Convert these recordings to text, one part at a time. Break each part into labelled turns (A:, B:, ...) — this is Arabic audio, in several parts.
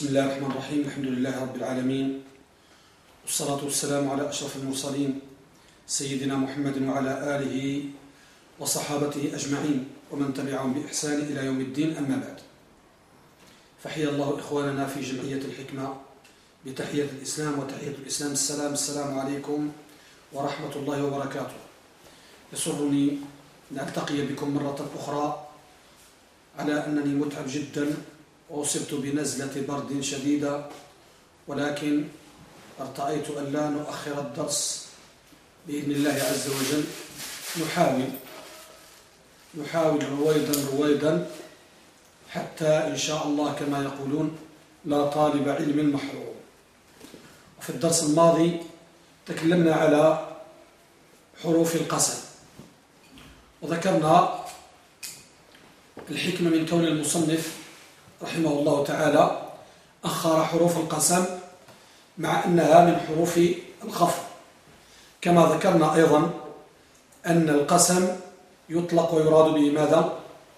A: بسم الله الرحمن الرحيم الحمد لله رب العالمين والصلاة والسلام على أشرف المرسلين سيدنا محمد وعلى آله وصحابته أجمعين ومن تبعهم بإحسان إلى يوم الدين أما بعد. فحيا الله إخواننا في جمعية الحكمة بتحية الإسلام وتحية الإسلام السلام السلام عليكم ورحمة الله وبركاته. يسرني أن ألتقي بكم مرة أخرى على أنني متعب جدا وأصبت بنزلة برد شديدة ولكن أرتأيت أن لا نؤخر الدرس بإذن الله عز وجل. نحاول نحاول رويدا رويدا حتى إن شاء الله كما يقولون لا طالب علم محروم. وفي الدرس الماضي تكلمنا على حروف القسم وذكرنا الحكمة من كون المصنف رحمه الله تعالى أخر حروف القسم مع أنها من حروف الخفض. كما ذكرنا أيضا أن القسم يطلق ويراد به ماذا؟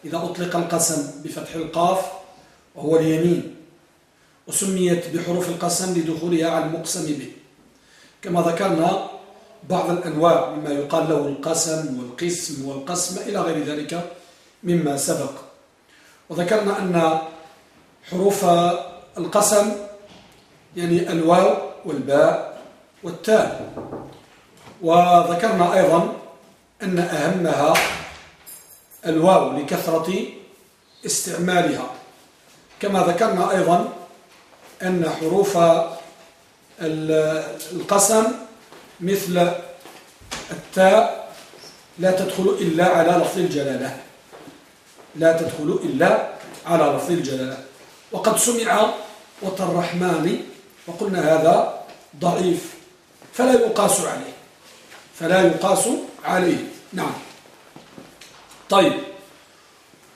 A: إذا أطلق القسم بفتح القاف وهو اليمين وسميت بحروف القسم لدخولها على المقسم به. كما ذكرنا بعض الأنواع مما يقال له القسم والقسم والقسم إلى غير ذلك مما سبق. وذكرنا أن حروف القسم يعني الواو والباء والتاء. وذكرنا أيضا أن أهمها الواو لكثرة استعمالها. كما ذكرنا أيضا أن حروف القسم مثل التاء لا تدخل إلا على لفظ الجلالة. لا تدخل إلا على لفظ الجلالة. وقد سمع وترحمن وقلنا هذا ضعيف فلا يقاس عليه فلا يقاس عليه. نعم. طيب.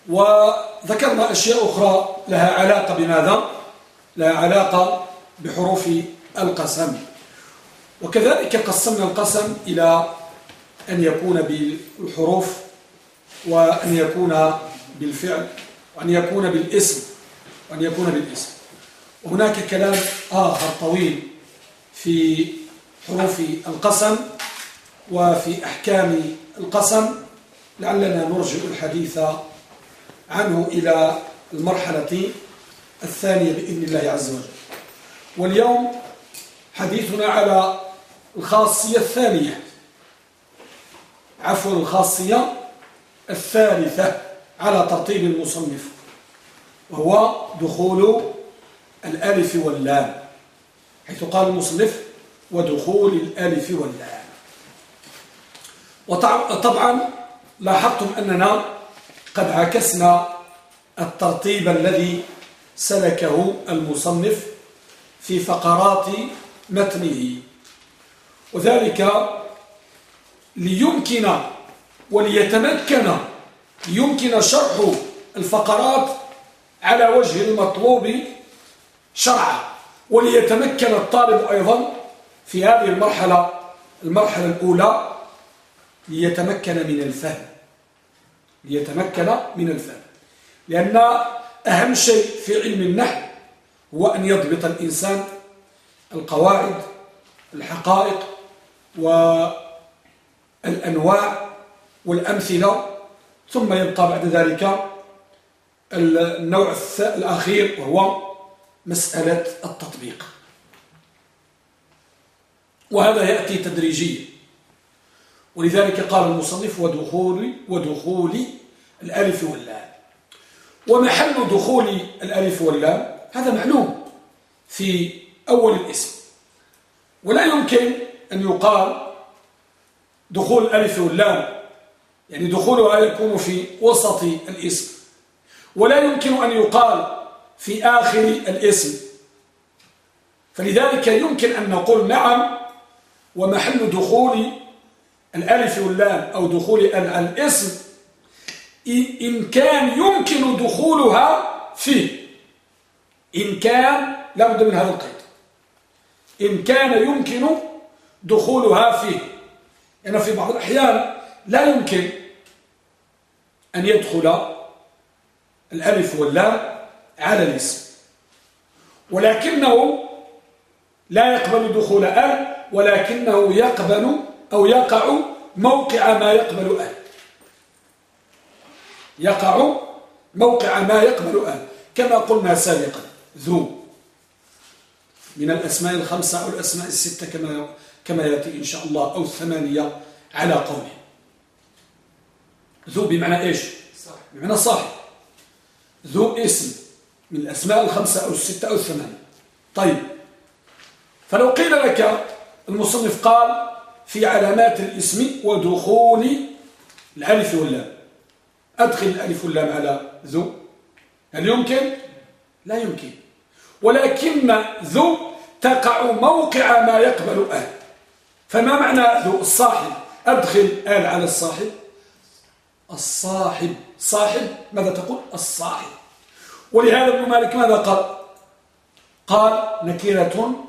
A: وذكرنا أشياء أخرى لها علاقة بماذا؟ لها علاقة بحروف القسم. وكذلك قسمنا القسم إلى أن يكون بالحروف وأن يكون بالفعل وأن يكون بالاسم. وأن يكون بالاسم. وهناك كلام آخر طويل في حروف القسم وفي أحكام القسم لعلنا نرجع الحديث عنه إلى المرحلة الثانية بإذن الله عز وجل. واليوم حديثنا على الخاصية الثانية. عفوا الخاصية الثالثة على ترتيب المصنف. وهو دخول الألف واللام حيث قال المصنف ودخول الألف واللام. وطبعا لاحظتم أننا قد عكسنا الترتيب الذي سلكه المصنف في فقرات متنه. وذلك ليمكن وليتمكن يمكن شرح الفقرات على وجه المطلوب شرعا وليتمكن الطالب أيضا في هذه المرحلة المرحلة الأولى ليتمكن من الفهم. ليتمكن من الفهم. لأن أهم شيء في علم النحو هو أن يضبط الإنسان القواعد الحقائق والأنواع والأمثلة ثم يبقى بعد ذلك النوع الأخير وهو مسألة التطبيق. وهذا يأتي تدريجيا. ولذلك قال المصنف ودخول ودخول الألف واللام. ومحل دخول الألف واللام هذا معلوم في أول الاسم. ولا يمكن أن يقال دخول الألف واللام يعني دخولها يكون في وسط الاسم. ولا يمكن أن يقال في آخر الاسم. فلذلك يمكن أن نقول نعم ومحل دخول الألف واللام أو دخول الاسم إن كان يمكن دخولها فيه إن كان لابد من هذا القيد. إن كان يمكن دخولها فيه يعني في بعض الأحيان لا يمكن أن يدخل الألف واللام على الاسم. ولكنه لا يقبل دخول ال ولكنه يقبل أو يقع موقع ما يقبل ال. يقع موقع ما يقبل ال. كما قلنا سابقا ذو. من الأسماء الخمسة أو الأسماء الستة كما كما يأتي إن شاء الله أو الثمانية على قوله. ذو بمعنى إيش؟ بمعنى صاحب. ذو اسم من الأسماء الخمسة أو الستة أو الثمانية. طيب. فلو قيل لك المصنف قال في علامات الاسم ودخول الألف واللام. أدخل الألف واللام على ذو. هل يمكن؟ لا يمكن. ولكن ذو تقع موقع ما يقبل آل. فما معنى ذو الصاحب؟ أدخل آل على الصاحب. الصاحب. صاحب؟ ماذا تقول؟ الصاحب. ولهذا ابن مالك ماذا قال؟ قال نكرة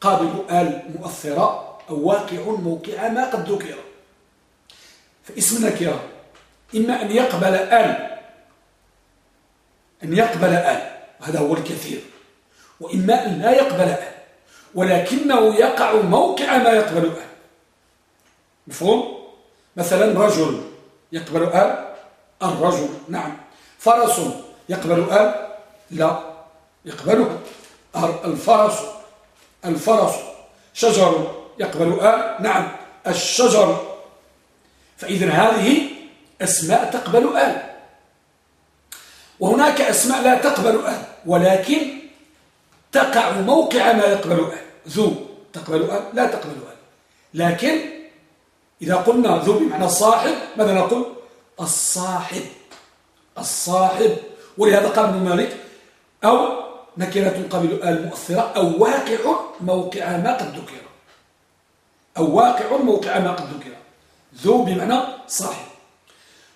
A: قابل آل مؤثرة أو واقع موقع ما قد ذكر. فاسم نكرة إما أن يقبل آل. أن يقبل آل. هذا هو الكثير. وإما أن لا يقبل آل. ولكنه يقع موقع ما يقبل آل. مفهوم؟ مثلا رجل يقبل آل الرجل. نعم. فرس يقبل آل؟ لا. يقبلها الفرس. الفرس. شجر يقبل آل؟ نعم. الشجر. فإذا هذه أسماء تقبل آل. وهناك أسماء لا تقبل آل ولكن تقع موقع ما يقبل آل. ذو. تقبل آل؟ لا تقبل آل. لكن إذا قلنا ذو بمعنى الصاحب ماذا نقول؟ الصاحب. الصاحب. ولهذا قال ابن مالك أو نكرة قبل آل مؤثرة أو واقع موقع ما قد ذكر. أو واقع موقع ما قد ذكر. ذو بمعنى صاحب.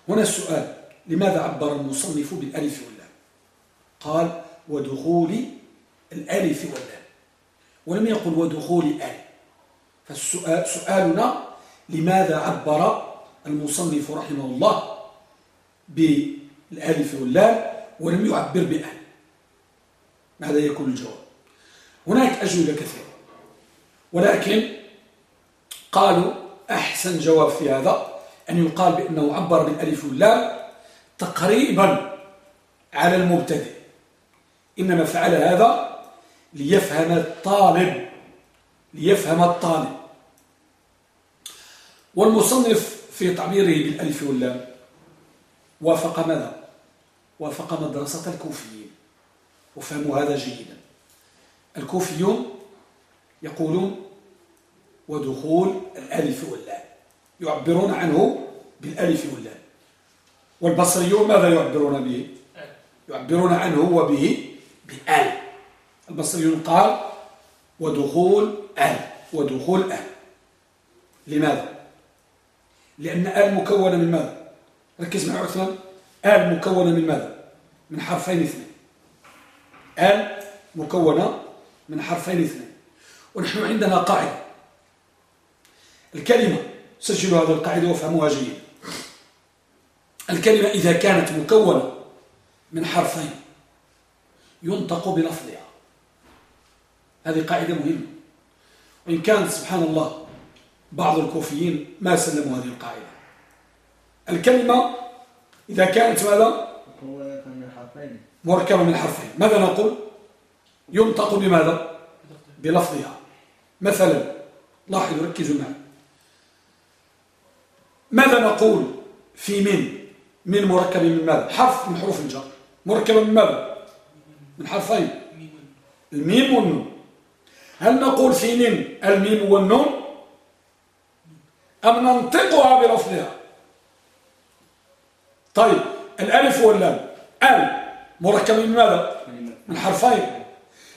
A: هنا السؤال لماذا عبر المصنف بالألف واللام؟ قال ودخول الألف واللام. ولم يقل ودخول آل. فالسؤال سؤالنا لماذا عبر المصنف رحمه الله بالألف واللام ولم يعبر بأهل ماذا يكون الجواب؟ هناك أجوبة كثيرة ولكن قالوا أحسن جواب في هذا أن يقال بأنه عبر بالألف واللام تقريبا على المبتدئ. إنما فعل هذا ليفهم الطالب ليفهم الطالب. والمصنف في تعبيره بالألف واللام وافق ماذا؟ وافق مدرسة الكوفيين وفهموا هذا جيدا. الكوفيون يقولون ودخول الألف واللام يعبرون عنه بالألف واللام. والبصريون ماذا يعبرون به؟ يعبرون عنه وبه بآل. البصريون قال ودخول آل ودخول آل. لماذا؟ لأن آل مكونة من ماذا؟ ركز مع عثمان. آل مكونة من ماذا؟ من حرفين اثنين. آل مكونة من حرفين اثنين. ونحن عندنا قاعدة. الكلمة سجلوا هذه القاعدة وافهموها جيدا الكلمة إذا كانت مكونة من حرفين ينطق بلفظها. هذه قاعدة مهمة. وإن كانت سبحان الله بعض الكوفيين ما سلموا هذه القاعدة. الكلمة إذا كانت ماذا؟ مركبة من حرفين ماذا نقول؟ ينطق بماذا؟ بلفظها. مثلا لاحظوا ركزوا معي. ماذا نقول في من؟ من مركب من ماذا؟ حرف من حروف الجر. مركب من ماذا؟ من حرفين. الميم والنون. هل نقول في من الميم والنون؟ أم ننطقها بلفظها طيب الألف واللام. ال مركب من ماذا؟ من حرفين.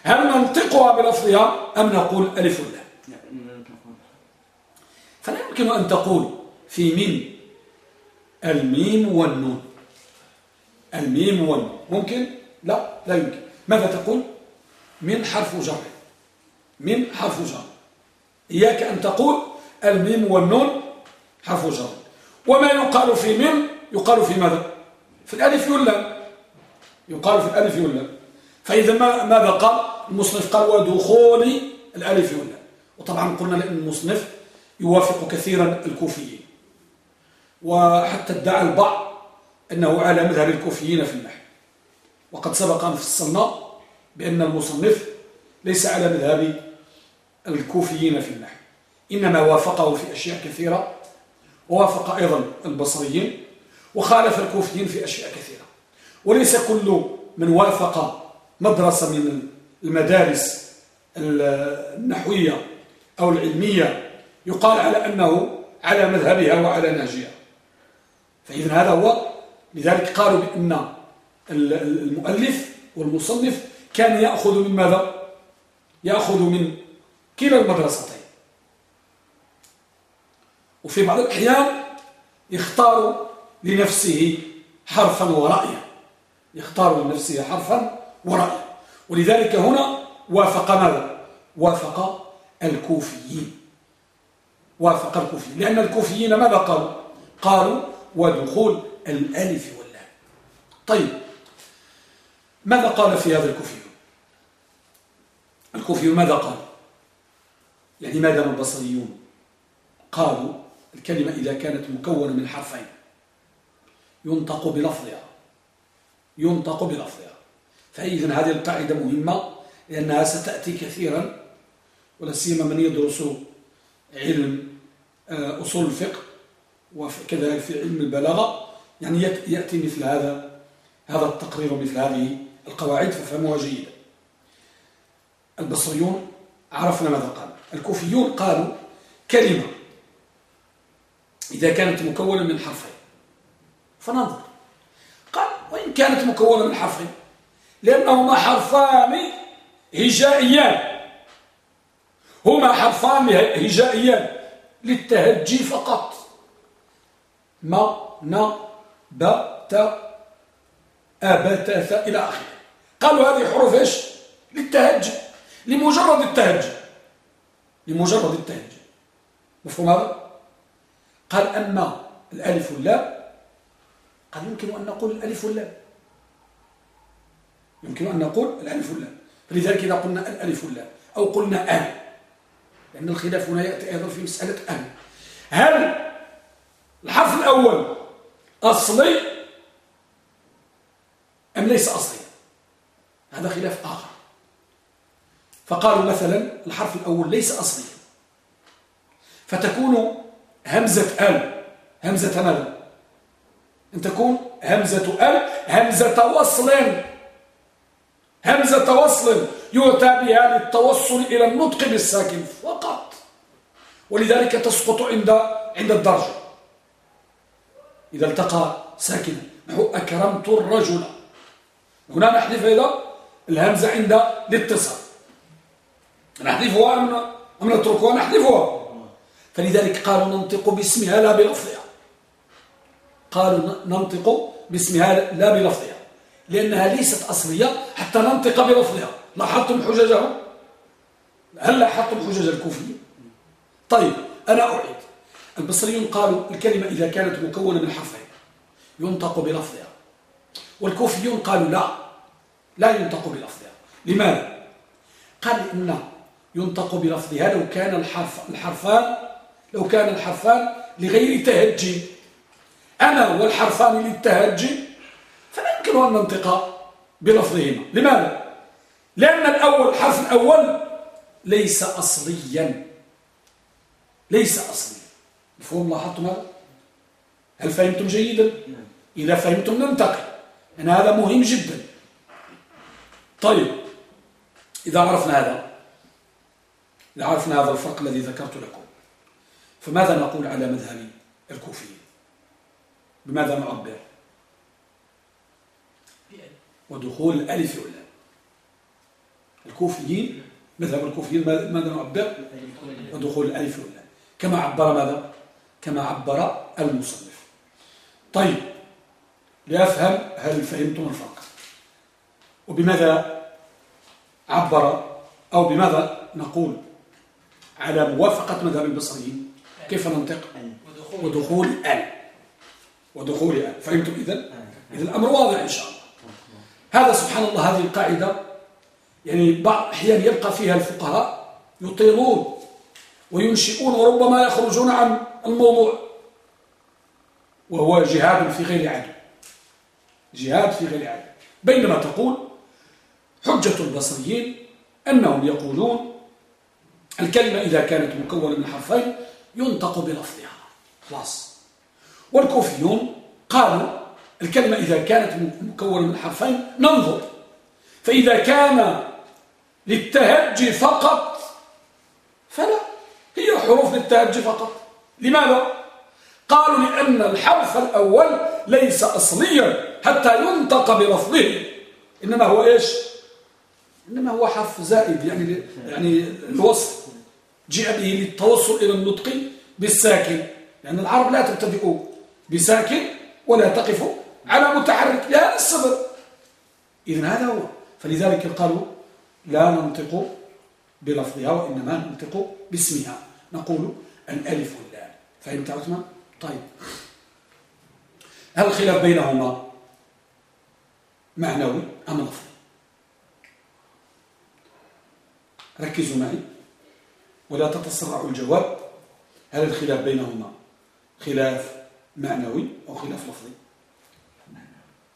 A: هل ننطقها بلفظها أم نقول ألف واللام؟ فلا يمكن أن تقول في من الميم والنون. الميم والنون. ممكن؟ لا لا يمكن. ماذا تقول؟ من حرف جر. من حرف جر. إياك أن تقول الميم والنون حرف جر. وما يقال في من يقال في ماذا؟ في الألف واللام يقال في الألف واللام فإذا ماذا قال؟ المصنف قال ودخول الألف واللام وطبعا قلنا لأن المصنف يوافق كثيرا الكوفيين. وحتى ادعى البعض أنه على مذهب الكوفيين في النحو. وقد سبق أن فصلنا بأن المصنف ليس على مذهب الكوفيين في النحو. إنما وافقه في أشياء كثيرة ووافق أيضا البصريين وخالف الكوفيين في أشياء كثيرة. وليس كل من وافق مدرسة من المدارس النحوية أو العلمية يقال على أنه على مذهبها وعلى نهجها. فإذا هذا هو لذلك قالوا بأن المؤلف والمصنف كان يأخذ من ماذا؟ يأخذ من كلا المدرستين. وفي بعض الأحيان يختار لنفسه حرفا ورأيا يختار لنفسه حرفا ورأيا ولذلك هنا وافق ماذا؟ وافق الكوفيين. وافق الكوفيين. لأن الكوفيين ماذا قالوا؟ قالوا ودخول الألف واللام. طيب ماذا قال في هذا الكوفي الكوفي ماذا قال؟ يعني ماذا البصريون؟ قالوا الكلمة إذا كانت مكونة من حرفين. ينطق بلفظها. ينطق بلفظها. فإذا هذه القاعدة مهمة لأنها ستأتي كثيرا ولا سيما من يدرس علم آه، أصول الفقه وكذلك في علم البلاغة. يعني يأتي مثل هذا هذا التقرير مثل هذه القواعد ففهموها جيدا. البصريون عرفنا ماذا قال الكوفيون قالوا كلمة إذا كانت مكونة من حرفين فننظر. قال وإن كانت مكونة من حرفين لأنهما حرفان هجائيان. هما حرفان هجائيان للتهجي فقط. ما ن ب ت أ ت ث إلى آخره. قالوا هذه حروف إيش؟ للتهجي. لمجرد التهجي. لمجرد التهجي. مفهوم هذا؟ قال أما الألف واللام قال يمكن أن نقول الألف واللام. يمكن أن نقول الألف واللام. فلذلك إذا قلنا الألف واللام أو قلنا أن لأن الخلاف هنا يأتي أيضا في مسألة أن. هل الحرف الأول أصلي أم ليس أصلي؟ هذا خلاف آخر. فقالوا مثلا الحرف الأول ليس أصليا فتكون همزة ال همزة ماذا أن تكون همزة ال همزة وصل. همزة وصل يؤتى بها للتوصل إلى النطق بالساكن فقط. ولذلك تسقط عند عند الدرجة. إذا التقى ساكنا. نحو أكرمت الرجل. هنا نحذف إذا الهمزة عند الاتصال. نحذفها أم نتركها؟ نحذفها. فلذلك قالوا ننطق باسمها لا بلفظها. قالوا ننطق باسمها لا بلفظها. لأنها ليست أصلية حتى ننطق بلفظها. لاحظتم حججهم؟ هل لاحظتم حجج الكوفيين؟ طيب أنا أعيد. البصريون قالوا الكلمة إذا كانت مكونة من حرفين ينطق بلفظها. والكوفيون قالوا لا لا ينطق بلفظها. لماذا؟ قال إن ينطق بلفظها لو كان الحرف الحرفان لو كان الحرفان لغير تهجي. أنا والحرفان للتهجي فلا يمكن أن ننطق بلفظهما. لماذا؟ لأن الأول الحرف الأول ليس أصليا. ليس أصليا. مفهوم لاحظتم هذا؟ هل فهمتم جيدا؟ إذا فهمتم ننتقل. أن هذا مهم جدا. طيب إذا عرفنا هذا إذا عرفنا هذا الفرق الذي ذكرت لكم. فماذا نقول على مذهب الكوفيين؟ بماذا نعبر؟ ودخول الألف واللام. الكوفيين مذهب الكوفيين ماذا نعبر؟ ودخول الألف واللام. كما عبر ماذا؟ كما عبر المصنف. طيب لأفهم هل فهمتم الفرق. وبماذا عبر أو بماذا نقول على موافقة مذهب البصريين؟ كيف ننطق؟ ودخول ال. ودخول ال. فهمتم؟ إذن إذن الأمر واضح إن شاء الله. هذا سبحان الله هذه القاعدة يعني بعض أحيان يبقى فيها الفقهاء يطيلون وينشئون وربما يخرجون عن الموضوع. وهو جهاد في غير عدو جهاد في غير عدو بينما تقول حجة البصريين أنهم يقولون الكلمة إذا كانت مكونة من حرفين ينطق بلفظها. خلاص. والكوفيون قالوا الكلمة إذا كانت مكونة من حرفين ننظر. فإذا كان للتهجي فقط فلا. هي حروف للتهجي فقط. لماذا؟ قالوا لأن الحرف الأول ليس أصليا حتى ينطق بلفظه. إنما هو إيش؟ إنما هو حرف زائد يعني يعني الوصف. جاء به للتوصل إلى النطق بالساكن لأن العرب لا تبتدئ بساكن ولا تقف على متحرك لا الصبر إذن هذا هو. فلذلك قالوا لا ننطق بلفظها وإنما ننطق باسمها. نقول الألف واللام. فهمت عثمان؟ طيب. هل الخلاف بينهما معنوي أم لفظي؟ ركزوا معي. ولا تتسرعوا الجواب. هل الخلاف بينهما خلاف معنوي أو خلاف لفظي.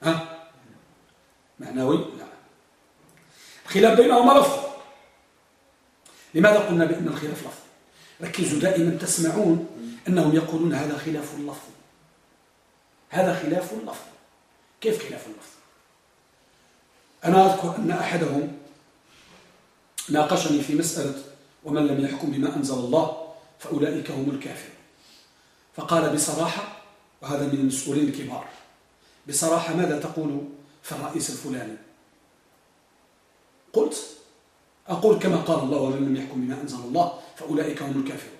A: ها؟ معنوي؟ لا. الخلاف بينهما لفظي. لماذا قلنا بأن الخلاف لفظي؟ ركزوا دائما تسمعون أنهم يقولون هذا خلاف اللفظ هذا خلاف اللفظ كيف خلاف اللفظ أنا أذكر أن أحدهم ناقشني في مسألة ومن لم يحكم بما أنزل الله فأولئك هم الكافر فقال بصراحة وهذا من المسؤولين الكبار بصراحة ماذا تقول في الرئيس الفلاني؟ قلت أقول كما قال الله ومن لم يحكم بما أنزل الله فأولئك هم الكافرون.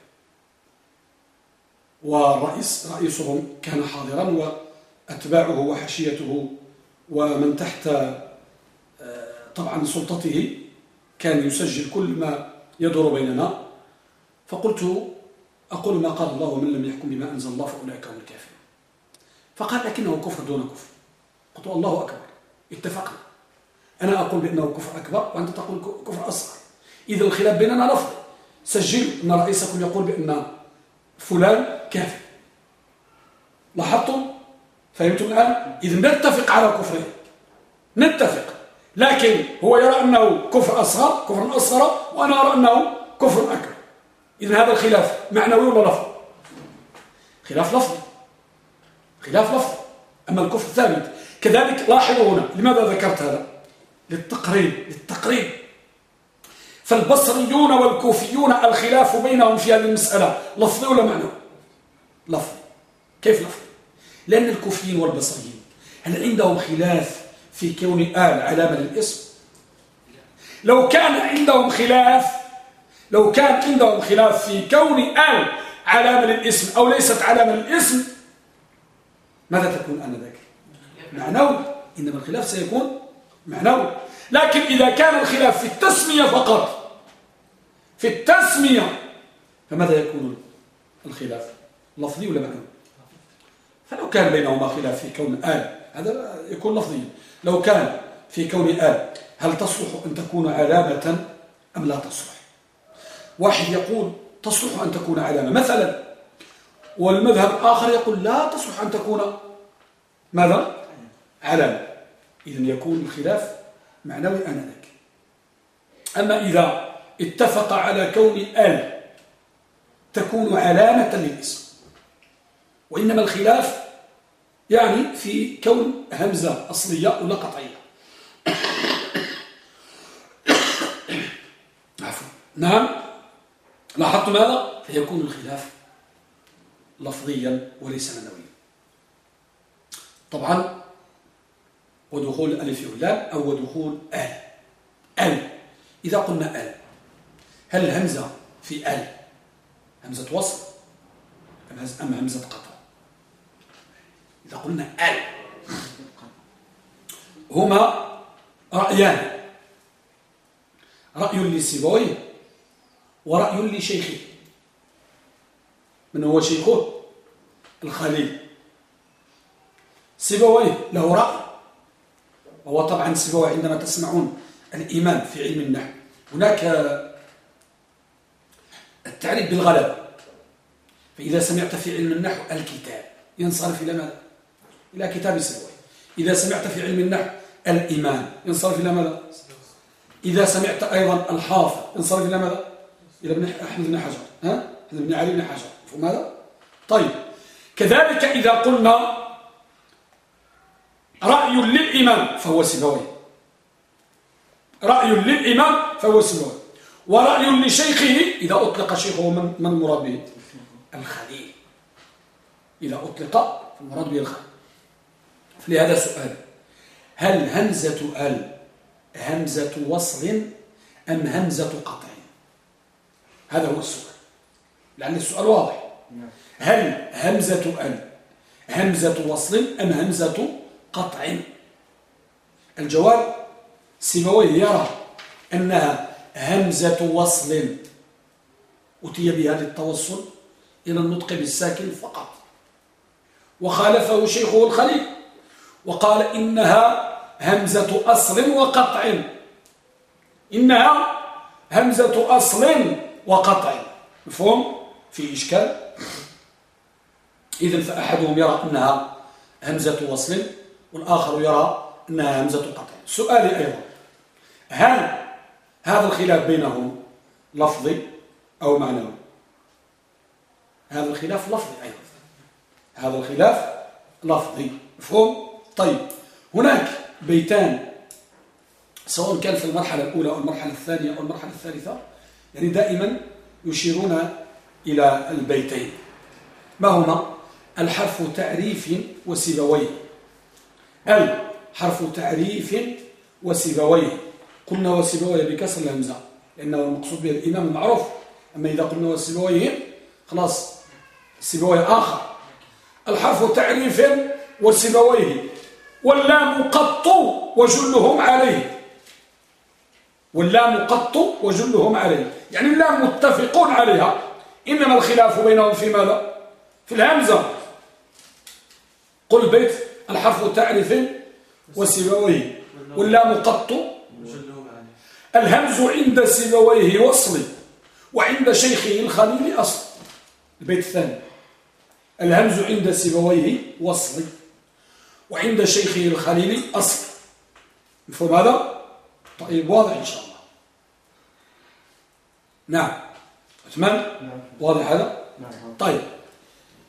A: والرئيس رئيسهم كان حاضرا وأتباعه وحشيته ومن تحت آه، طبعا سلطته كان يسجل كل ما يدور بيننا. فقلت أقول ما قال الله ومن لم يحكم بما أنزل الله فأولئك هم الكافرون. فقال لكنه كفر دون كفر. قلت الله أكبر. اتفقنا. أنا أقول بأنه كفر أكبر وأنت تقول كفر أصغر. إذا الخلاف بيننا لفظ سجل أن رئيسكم يقول بأن فلان كافر. لاحظتم؟ فهمتم الآن؟ إذا نتفق على كفره نتفق. لكن هو يرى أنه كفر أصغر كفر أصغر وأنا أرى أنه كفر أكبر. إذا هذا الخلاف معنوي ولا لفظ خلاف لفظي. خلاف لفظي. أما الكفر ثابت. كذلك لاحظوا هنا لماذا ذكرت هذا؟ للتقريب للتقريب. فالبصريون والكوفيون الخلاف بينهم في هذه المسألة. لفظي ولا معنوي؟ لفظي. كيف لفظي؟ لأن الكوفيين والبصريين هل عندهم خلاف في كون آل علامة للاسم لو كان عندهم خلاف لو كان عندهم خلاف في كون آل علامة للاسم أو ليست علامة للاسم ماذا تكون آنذاك؟ معنوي إنما الخلاف سيكون معنوي. لكن إذا كان الخلاف في التسمية فقط في التسمية فماذا يكون الخلاف؟ لفظي ولا معنوي فلو كان بينهما خلاف في كون آل هذا يكون لفظيا. لو كان في كون آل هل تصلح أن تكون علامة أم لا تصلح؟ واحد يقول تصلح أن تكون علامة. مثلا والمذهب الآخر يقول لا تصلح أن تكون ماذا؟ علامة. إذن يكون الخلاف معنوي آنذاك أما إذا اتفق على كون آل تكون علامة للاسم وإنما الخلاف يعني في كون همزة أصلية ولا قطعية. عفوا. نعم. لاحظتم هذا فيكون الخلاف لفظيا وليس معنويا. طبعا ودخول الألف واللام أو ودخول آل. آل. إذا قلنا آل هل الهمزة في آل همزة وصل أم همزة قطع؟ إذا قلنا آل هما رأيان. رأي لسيبويه ورأي لشيخه من هو شيخه؟ الخليل. سيبويه له رأي. وهو طبعا سيبويه عندما تسمعون الإيمان في علم النحو. هناك التعريف بالغلبة فإذا سمعت في علم النحو الكتاب ينصرف إلى ماذا؟ إلى كتاب سوي إذا سمعت في علم النحو الإيمان. ينصرف إلى ماذا؟ إذا سمعت أيضا الحافظ ينصرف إلى ماذا؟ إلى ابن أحمد بن حجر. ها؟ ابن علي بن حجر. هذا؟ طيب. كذلك إذا قلنا رأي للإمام فهو سبوي. رأي للإمام فهو سبوي. ورأي لشيخه إذا أطلق شيخه من من المراد به؟ الخليل. إذا أطلق فالمراد به الخليل. فلهذا سؤال هل همزة ال همزة وصل أم همزة قطع؟ هذا هو السؤال. لأن السؤال واضح. هل همزة ال همزة وصل أم همزة قطع؟ الجواب سيبويه يرى أنها همزة وصل أتي بها للتوصل إلى النطق بالساكن فقط. وخالفه شيخه الخليل. وقال إنها همزة أصل وقطع. إنها همزة أصل وقطع. مفهوم؟ في إشكال؟ إذن فأحدهم يرى أنها همزة وصل والآخر يرى أنها همزة قطع. سؤالي أيضا هل هذا الخلاف بينهم لفظي أو معنوي؟ هذا الخلاف لفظي أيضا. هذا الخلاف لفظي. مفهوم؟ طيب هناك بيتان سواء كان في المرحلة الأولى أو المرحلة الثانية أو المرحلة الثالثة يعني دائما يشيرون إلى البيتين. ما هما؟ الحرف تعريف وسبويه ال حرف تعريف وسبويه قلنا وسبويه بكسر الهمزة لأنه المقصود به الإمام المعروف. أما إذا قلنا وسبويه خلاص سبويه آخر. الحرف تعريف وسبويه واللام قط وجلهم عليه. واللام قط وجلهم عليه. يعني اللام متفقون عليها. إنما الخلاف بينهم في ماذا؟ في الهمزة. قل بيت الحرف تعريف وسبويه واللام قط الهمز عند سبويه وصل وعند شيخه الخليل أصل. البيت الثاني. الهمز عند سبويه وصل. وعند شيخه الخليل أصل. مفهوم هذا؟ طيب واضح إن شاء الله. نعم. تمام؟ واضح هذا؟ نعم. طيب.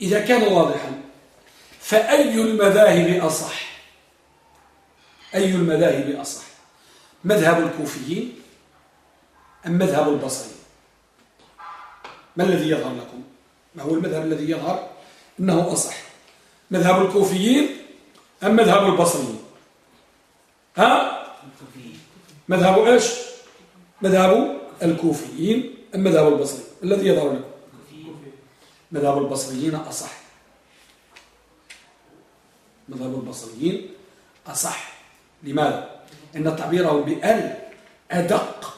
A: إذا كان واضحا فأي المذاهب أصح؟ أي المذاهب أصح؟ مذهب الكوفيين أم مذهب البصريين؟ ما الذي يظهر لكم؟ ما هو المذهب الذي يظهر؟ إنه أصح. مذهب الكوفيين أم مذهب البصريين ها؟ مذهب إيش؟ مذهب الكوفيين. أم مذهب البصريين الذي يظهر لكم. مذهب البصريين أصح. مذهب البصريين أصح. لماذا؟ إن تعبيره بأل أدق.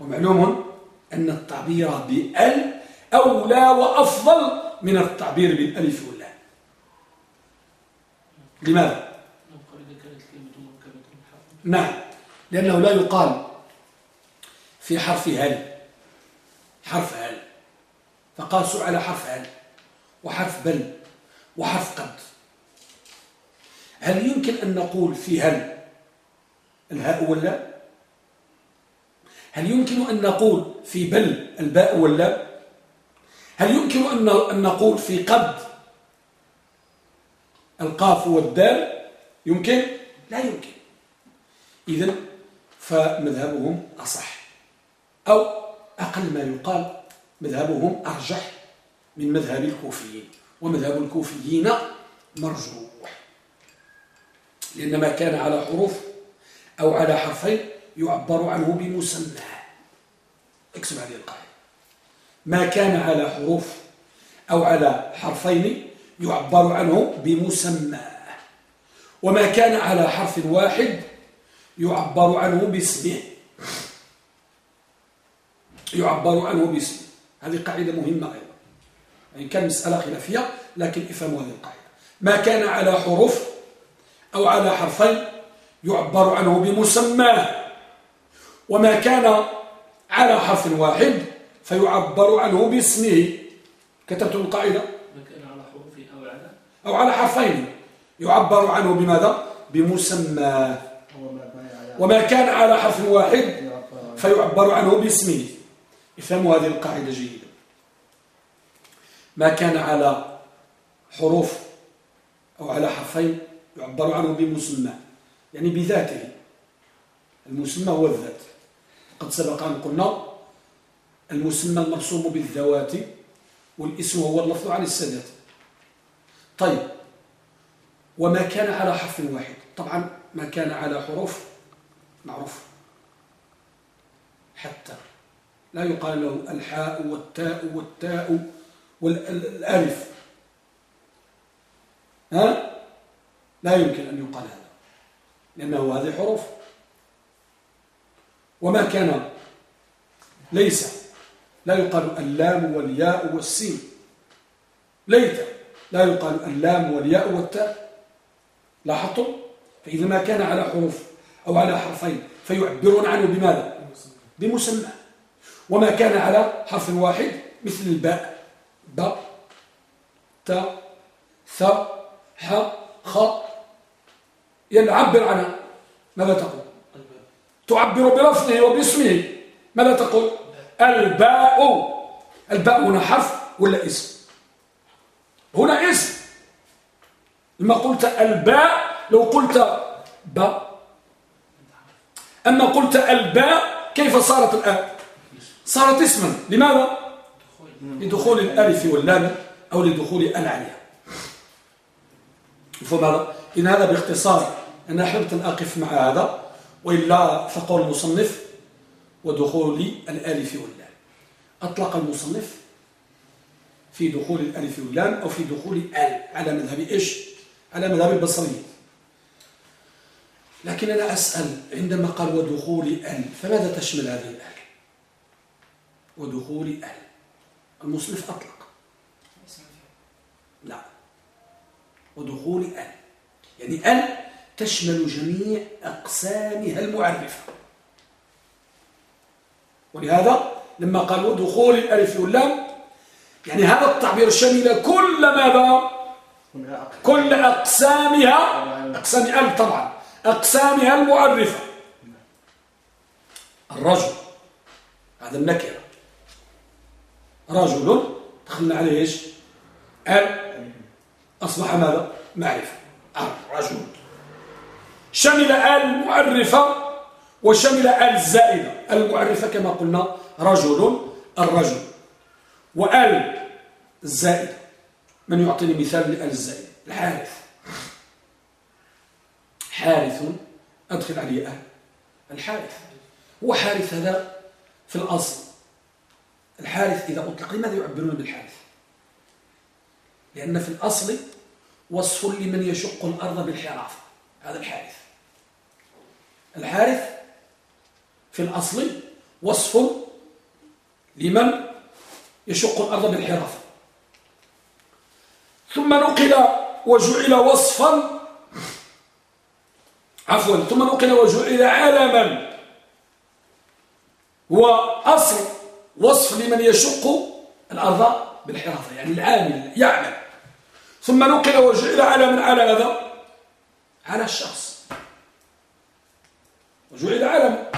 A: ومعلوم أن التعبير بأل أولى وأفضل من التعبير بالألف واللام لماذا؟ نعم لأنه لا يقال في حرف هل حرف هل. فقاسوا على حرف هل وحرف بل وحرف قد. هل يمكن أن نقول في هل الهاء واللا هل يمكن أن نقول في بل الباء واللا هل يمكن أن نقول في قد؟ القاف والدال يمكن؟ لا يمكن. إذن فمذهبهم أصح. أو أقل ما يقال مذهبهم أرجح من مذهب الكوفيين. ومذهب الكوفيين مرجوح. لأن ما كان على حروف أو على حرفين يعبر عنه بمسمى. اكسب هذه القاعدة. ما كان على حروف أو على حرفين يعبر عنه بمسمى. وما كان على حرف واحد يعبر عنه باسمه. يعبر عنه باسمه. هذه قاعدة مهمة أيضا. يعني كان مسألة خلافية لكن افهموا هذه القاعدة. ما كان على حروف أو على حرفين يعبر عنه بمسماه وما كان على حرف واحد فيعبر عنه باسمه. كتبت القاعدة
B: ما كان على حروف أو على
A: أو على حرفين. يعبر عنه بماذا؟ بمسماه وما كان على حرف واحد فيعبر عنه باسمه. افهموا هذه القاعدة جيدا. ما كان على حروف أو على حرفين يعبر عنه بمسمى. يعني بذاته. المسمى هو الذات. قد سبق أن قلنا المسمى المرسوم بالذوات والاسم هو اللفظ عن السادات. طيب. وما كان على حرف واحد. طبعا ما كان على حروف معروف. حتى لا يقال له الحاء والتاء والتاء والالف ها؟ لا يمكن أن يقال هذا لأنه هذه حروف. وما كان ليس لا يقال اللام والياء والسين. ليت لا يقال اللام والياء والتاء. لاحظتم؟ فإذا ما كان على حروف أو على حرفين فيعبرون عنه بماذا؟ بمسمى. وما كان على حرف واحد مثل الباء. باء تاء ثاء ح خ. يعبر عنها. ماذا تقول؟ تعبر بلفظه وباسمه. ماذا تقول؟ الباء. الباء هنا حرف ولا اسم؟ هنا اسم لما قلت الباء لو قلت باء أما قلت الباء كيف صارت الآن؟ صارت اسما. لماذا؟ لدخول الألف واللام أو لدخول العليا فماذا إن هذا باختصار أنا أحببت أن أقف مع هذا وإلا فقول المصنف ودخول الألف واللام. أطلق المصنف في دخول الألف واللام أو في دخول ال على مذهب إيش؟ على مذهب البصريين لكن أنا أسأل عندما قال ودخول ال فماذا تشمل هذه الآل ودخول ال. المصنف أطلق. لا. ودخول ال. يعني ال تشمل جميع أقسامها المعرفة. ولهذا لما قالوا دخول الألف واللام يعني هذا التعبير شمل كل ماذا كل أقسامها أقسام ال طبعا أقسامها المعرفة الرجل هذا النكرة. رجل دخلنا عليه إيش؟ ال أصبح ماذا؟ معرفة. الرجل. شمل المعرفة وشمل ال الزائدة. المعرفة كما قلنا رجل الرجل. وال الزائدة من يعطيني مثال لال الزائدة الحارث. حارث أدخل عليه أهل. الحارث. هو حارث هذا في الأصل. الحارث إذا أطلق لماذا يعبرون بالحارث؟ لأن في الأصل وصف لمن يشق الأرض بالحرافة هذا الحارث. الحارث في الأصل وصف لمن يشق الأرض بالحرافة ثم نقل وجعل وصفا. عفوا. ثم نقل وجعل علما هو أصل وصف لمن يشق الأرض بالحرافة يعني العامل يعمل. ثم نقل وجعل علما على ماذا؟ على الشخص. وجعل علما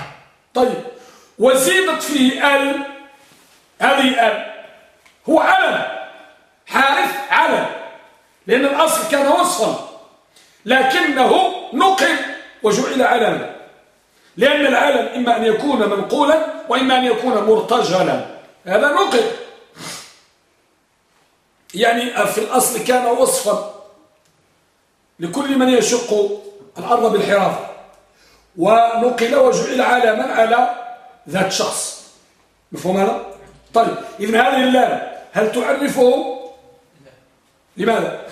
A: طيب. وزيدت فيه ال هذه ال. هو علم حارث علم لأن الأصل كان وصفا. لكنه نقل وجعل علما لأن العلم إما أن يكون منقولا وإما أن يكون مرتجلا. هذا نقل. يعني في الأصل كان وصفا. لكل من يشق الأرض بالحرافة ونقل وجعل علما على ذات شخص. مفهوم هذا؟ طيب إذن هذه اللام. هل تعرفه؟ لماذا؟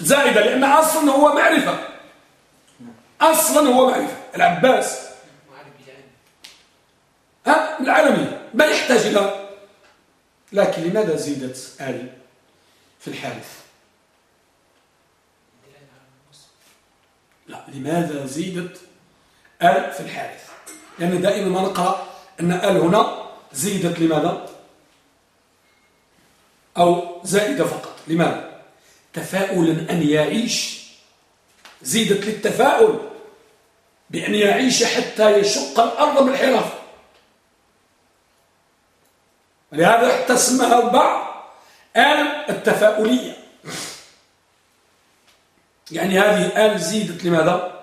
A: زائدة لأن أصلا هو معرفة. أصلا هو معرفة. العباس. ها؟ العالمية ما يحتاج إلى؟ لكن لماذا زيدت آل في الحادث لا لماذا زيدت آل في الحارث؟ لأن دائما ما نقرأ أن آل هنا زيدت لماذا؟ أو زائدة فقط. لماذا؟ تفاؤلا أن يعيش. زيدت للتفاؤل بأن يعيش حتى يشق الأرض بالحرف لهذا حتى اسمها البعض آل التفاؤلية. يعني هذه آل زيدت لماذا؟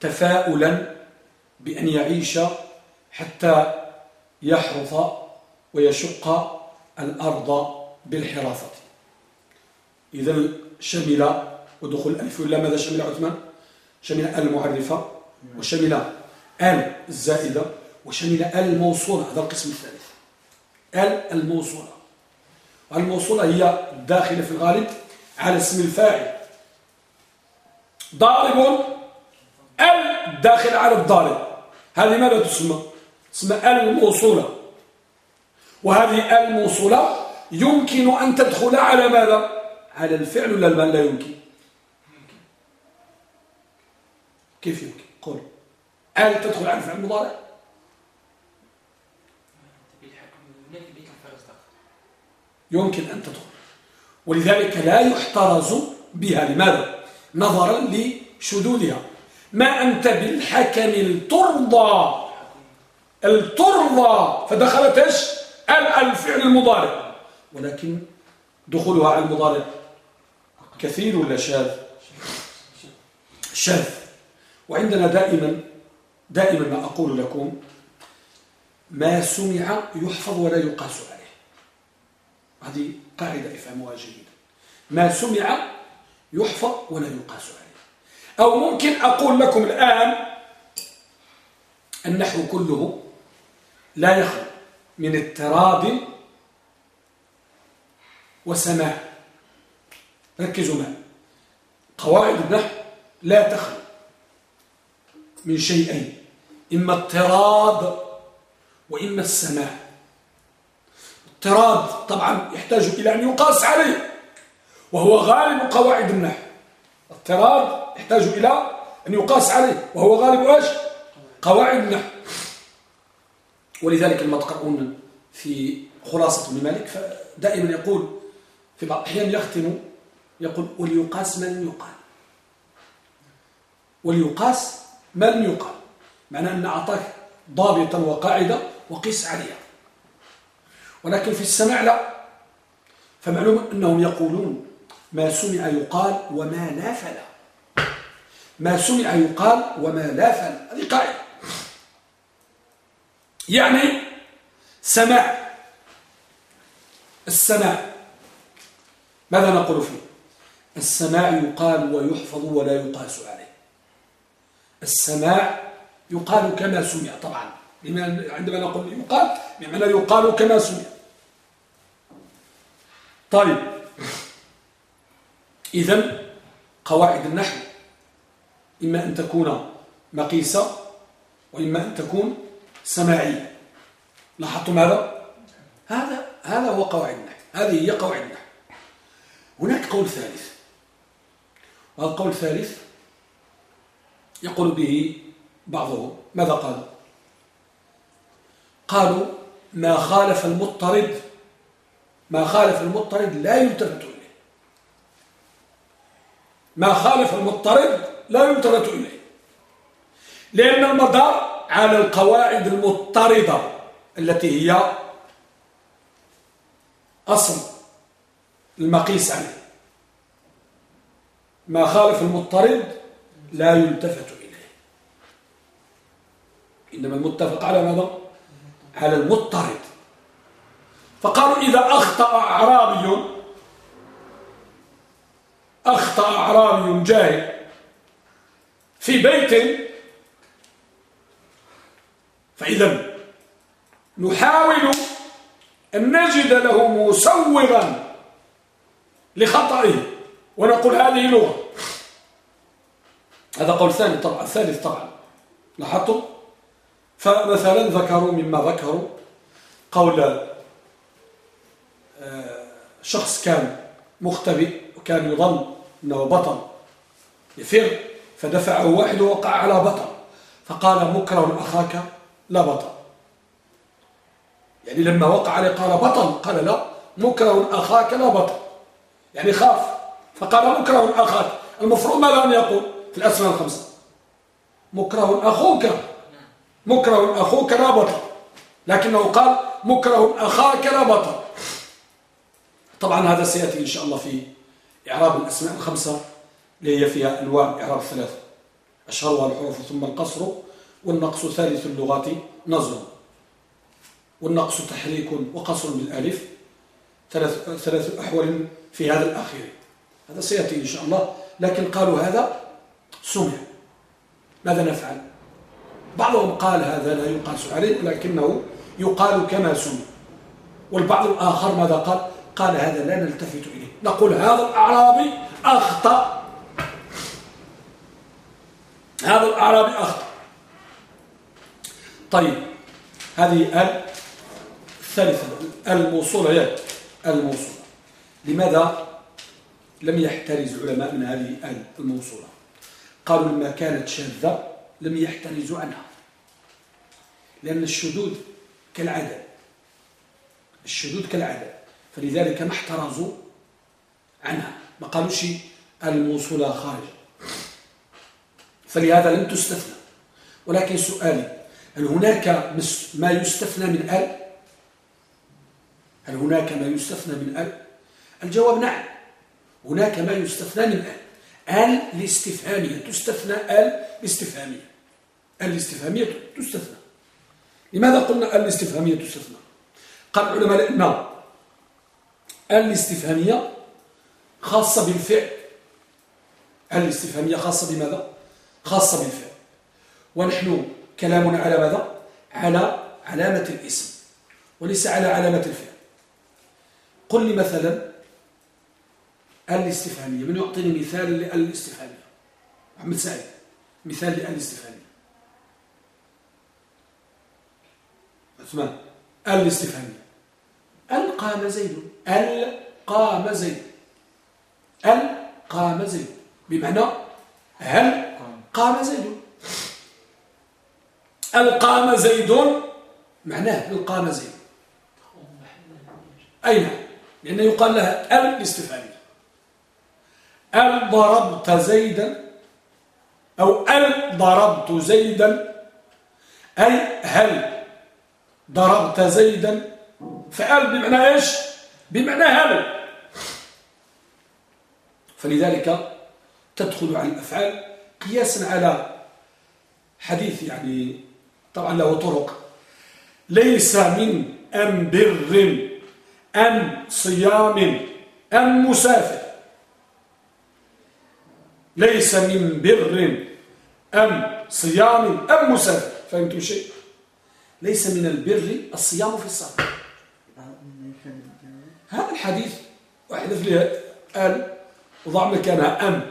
A: تفاؤلا بأن يعيش حتى يحرث ويشق الأرض بالحرافة إذا شمل ودخول الألف ولا ماذا شمل عثمان؟ شمل المعرفة وشمل ال الزائدة وشمل ال الموصولة. هذا القسم الثالث. ال الموصولة والموصولة هي داخلة في الغالب على اسم الفاعل. ضارب ال داخل على الضارب. هذه ماذا تسمى؟ تسمى ال الموصولة. وهذه ال الموصولة يمكن أن تدخل على ماذا؟ على الفعل ولا لا يمكن؟ كيف يمكن؟ قول. هل تدخل على الفعل المضارع يمكن أن تدخل. ولذلك لا يحترز بها. لماذا؟ نظرا لشذوذها. ما أنت بالحكم الترضى؟ الترضى. فدخلت إيش؟ الفعل المضارع. ولكن دخولها على المضارع كثير ولا شاذ؟ شاذ. وعندنا دائما دائما ما أقول لكم ما سمع يحفظ ولا يقاس عليه. هذه قاعدة افهموها جيدا. ما سمع يحفظ ولا يقاس عليه. أو ممكن أقول لكم الآن النحو كله لا يخلو من اضطراب وسماع ركزوا معي. قواعد النحو لا تخلو من شيئين. إما اضطراد وإما السماع اضطراد طبعا يحتاج إلى أن يقاس عليه وهو غالب قواعد النحو. اضطراد يحتاج إلى أن يقاس عليه وهو غالب إيش؟ قواعد النحو. ولذلك لما تقرؤون في خلاصة ابن مالك فدائما يقول في بعض الأحيان يختم يقول وليقاس ما لم يقال. وليقاس ما لم يقال. معناه أن أعطاك ضابطا وقاعدة وقيس عليها. ولكن في السماع لا. فمعلوم أنهم يقولون ما سمع يقال وما لا فلا ما سمع يقال وما لا فلا هذه قاعدة. يعني سماع. السماع ماذا نقول فيه؟ السماع يقال ويحفظ ولا يقاس عليه. السماع يقال كما سمع طبعا. عندما نقول يقال بمعنى يقال كما سمع. طيب. إذا قواعد النحو إما أن تكون مقيسة وإما أن تكون سماعية. لاحظتم هذا؟ هذا هذا هو قواعد النحو. هذه هي قواعد النحو. هناك قول ثالث. والقول الثالث يقول به بعضهم ماذا قالوا؟ قالوا ما خالف المضطرد ما خالف المضطرد لا يلتفت إليه ما خالف المضطرد لا يلتفت إليه لأن المدار على القواعد المضطردة التي هي أصل المقيس عليه. ما خالف المضطرد لا يلتفت إنما المتفق على ماذا؟ على المضطرد. فقالوا إذا أخطأ أعرابي أخطأ أعرابي جاهل في بيت فإذا نحاول أن نجد له مسوغا. لخطئه ونقول هذه لغة. هذا قول ثاني طبعا ثالث طبعا. لاحظتم؟ فمثلا ذكروا مما ذكروا قول آه، شخص كان مختبئ وكان يظن أنه بطل يفر فدفعه واحد ووقع على بطل فقال مكره أخاك لا بطل. يعني لما وقع عليه قال بطل قال لا مكره أخاك لا بطل. يعني خاف. فقال مكره أخاك. المفروض ماذا أن يقول؟ في الأسماء الخمسة. مكره أخوك. مكره أخوك لا بطل. لكنه قال مكره أخاك لا بطل. طبعا هذا سيأتي إن شاء الله في إعراب الأسماء الخمسة اللي هي فيها أنواع إعراب الثلاثة. أشهرها الحروف ثم القصر والنقص ثالث اللغات نظر والنقص تحريك وقصر بالألف. ثلاث ثلاث أحوال في هذا الأخير. هذا سيأتي إن شاء الله. لكن قالوا هذا سمع. ماذا نفعل؟ بعضهم قال هذا لا يقاس عليه لكنه يقال كما سمع. والبعض الآخر ماذا قال؟ قال هذا لا نلتفت إليه. نقول هذا الأعرابي أخطأ. هذا الأعرابي أخطأ. طيب هذه ال الثالثة الموصولة هي الموصولة. لماذا لم يحترز علماء من هذه ال الموصولة؟ قالوا لما كانت شاذة لم يحترزوا عنها. لأن الشذوذ كالعدد الشذوذ كالعدد فلذلك ما احترزوا عنها. ما قالوش الموصولة خارج. فلهذا لم تستثنى. ولكن سؤالي هل هناك ما يستثنى من أل؟ هل هناك ما يستثنى من أل؟ الجواب نعم. هناك ما يستثنى من أل. أل الاستفهامية تستثنى أل الاستفهامية أل الاستفهامية تستثنى. لماذا قلنا أل الاستفهامية تستثنى؟ قال العلماء لأن الاستفهامية خاصة بالفعل. الاستفهامية خاصة بماذا؟ خاصة بالفعل. ونحن كلامنا على ماذا؟ على علامة الاسم. وليس على علامة الفعل. قل لي مثلا الاستفهامية من يعطيني مثال للاستفهامية؟ محمد سعيد مثال للاستفهامية. عثمان الاستفهامية. القام زيد القام زيد القام زيد. بمعنى هل قام زيد؟ القام زيد معناه القام زيد. أين؟ لأنه يقال لها الاستفهامية. ال ضربت زيدا أو ال ضربت زيدا أي هل ضربت زيدا؟ فأل بمعنى إيش؟ بمعنى هل. فلذلك تدخل على الأفعال قياسا على حديث يعني طبعا له طرق. ليس من أم بر. أم صيام أم مسافر. ليس من بر أم صيام أم مسافر. فهمتم شيء؟ ليس من البر الصيام في السفر هذا الحديث واحدث لي قال وضع مكانها أم.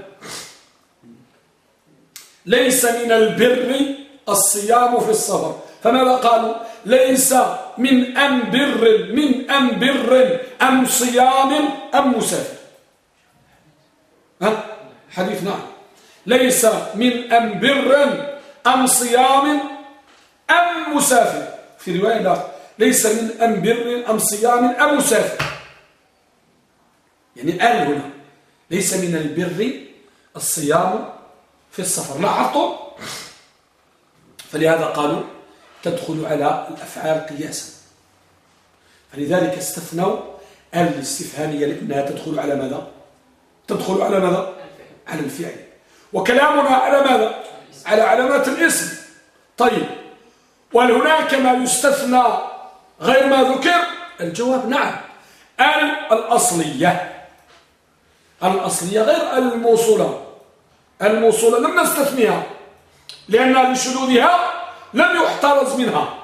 A: ليس من البر الصيام في السفر فماذا قالوا؟ ليس من أم بر من أم بر أم صيام أم مسافر. ها؟ حديث نعم. ليس من أم بر أم صيام أم مسافر. في رواية لا. ليس من أم بر أم صيام أم مسافر. يعني آل هنا. ليس من البر الصيام في السفر. لاحظتم فلهذا قالوا تدخل على الأفعال قياسا. فلذلك استثنوا الاستفهامية لأنها تدخل على ماذا؟ تدخل على ماذا؟ على الفعل. وكلامنا على ماذا؟ على علامات الاسم. طيب وهل هناك ما يستثنى غير ما ذكر؟ الجواب نعم. الأصلية. الأصلية غير الموصولة. الموصولة لم نستثنيها لأن لشذوذها لم يحترز منها.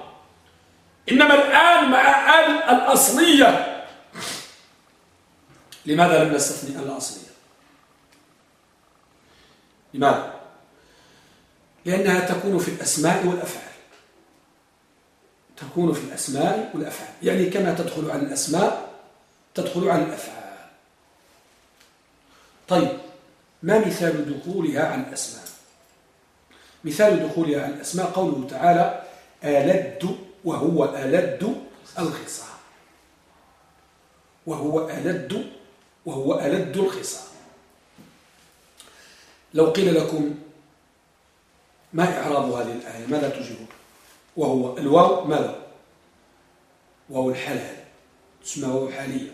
A: إنما الآن مع آل الأصلية. لماذا لم نستثني الأصلية؟ لماذا؟ لأنها تكون في الأسماء والأفعال. تكون في الأسماء والأفعال. يعني كما تدخل على الأسماء تدخل على الأفعال. طيب ما مثال دخولها عن الأسماء؟ مثال دخولها الأسماء قوله تعالى ألد وهو ألد الخصام. وهو ألد وهو ألد الخصام. لو قيل لكم ما إعراب هذه الآية ماذا تجيبون؟ وهو الواو ماذا؟ وهو الحال تسمى واو حالية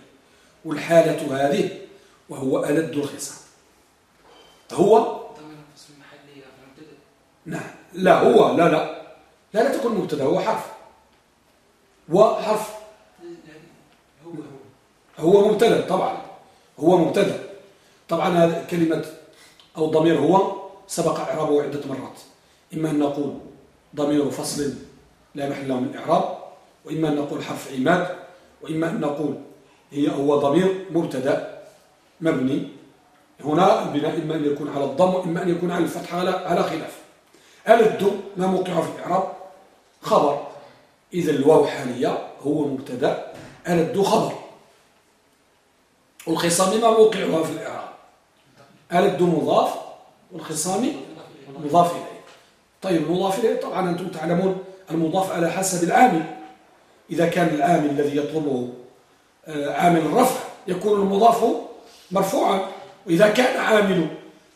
A: والحالة هذه وهو ألد الخصام. هو نعم. لا هو لا لا. لا لا تكون مبتدأ هو حرف. وحرف هو مبتدأ طبعا. هو مبتدأ. طبعا كلمة أو ضمير هو سبق إعرابه عدة مرات. إما أن نقول ضمير فصل لا محل له من إعراب وإما أن نقول حرف عماد وإما أن نقول هي هو ضمير مبتدأ مبني. هنا البناء إما أن يكون على الضم وإما أن يكون على الفتح على على خلاف. ألد ما موقعه في الإعراب؟ خبر. إذا الواو حالية هو مبتدأ. ألد خبر؟ والخصام ما موقعها في الإعراب. ألد مضاف؟ والخصام مضاف إليه. طيب المضاف إليه طبعا أنتم تعلمون المضاف على حسب العامل. إذا كان العامل الذي يطلبه آه، عامل الرفع يكون المضاف مرفوعا. وإذا كان عامل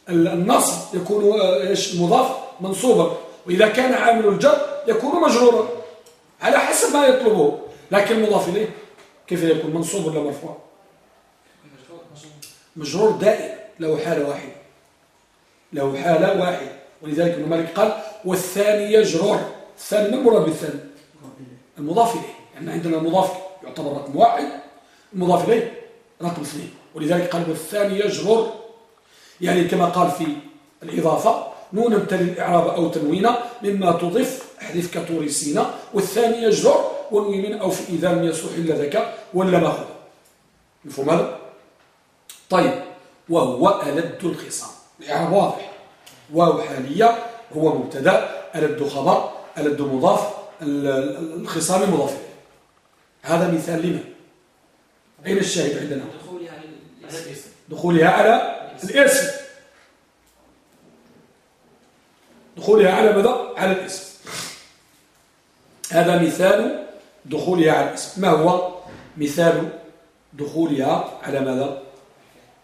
A: النصب يكون آه، المضاف منصوبا وإذا كان عامل الجر يكون مجرورا. على حسب ما يطلبه. لكن المضاف إليه كيف يكون؟ منصوب ولا مرفوع؟ مجرور دائم. له حالة واحدة له حالة واحدة ولذلك ابن مالك قال والثاني يجرر الثاني ما المراد بالثاني؟ المضاف إليه. يعني عندنا المضاف يعتبر رقم واحد المضاف إليه رقم اثنين. ولذلك قال والثاني يجرر يعني كما قال في الإضافة نون امتل الإعراب أو تنوينا مما تضيف احذف كطور سينا والثاني يجرر ونوي من أو في إذا لم يصح إلا ذكاء ولا ماخذ مفهوم هذا؟ طيب. وهو ألد الخصام. الإعراب واضح. واو حالية هو مبتدأ ألد خبر ألد مضاف الخصام مضاف هذا مثال لمن؟ أين الشاهد عندنا؟ دخولها على الاسم. دخولها على ماذا؟ على الاسم. هذا مثال دخولها على الاسم. ما هو؟ مثال دخولها على ماذا؟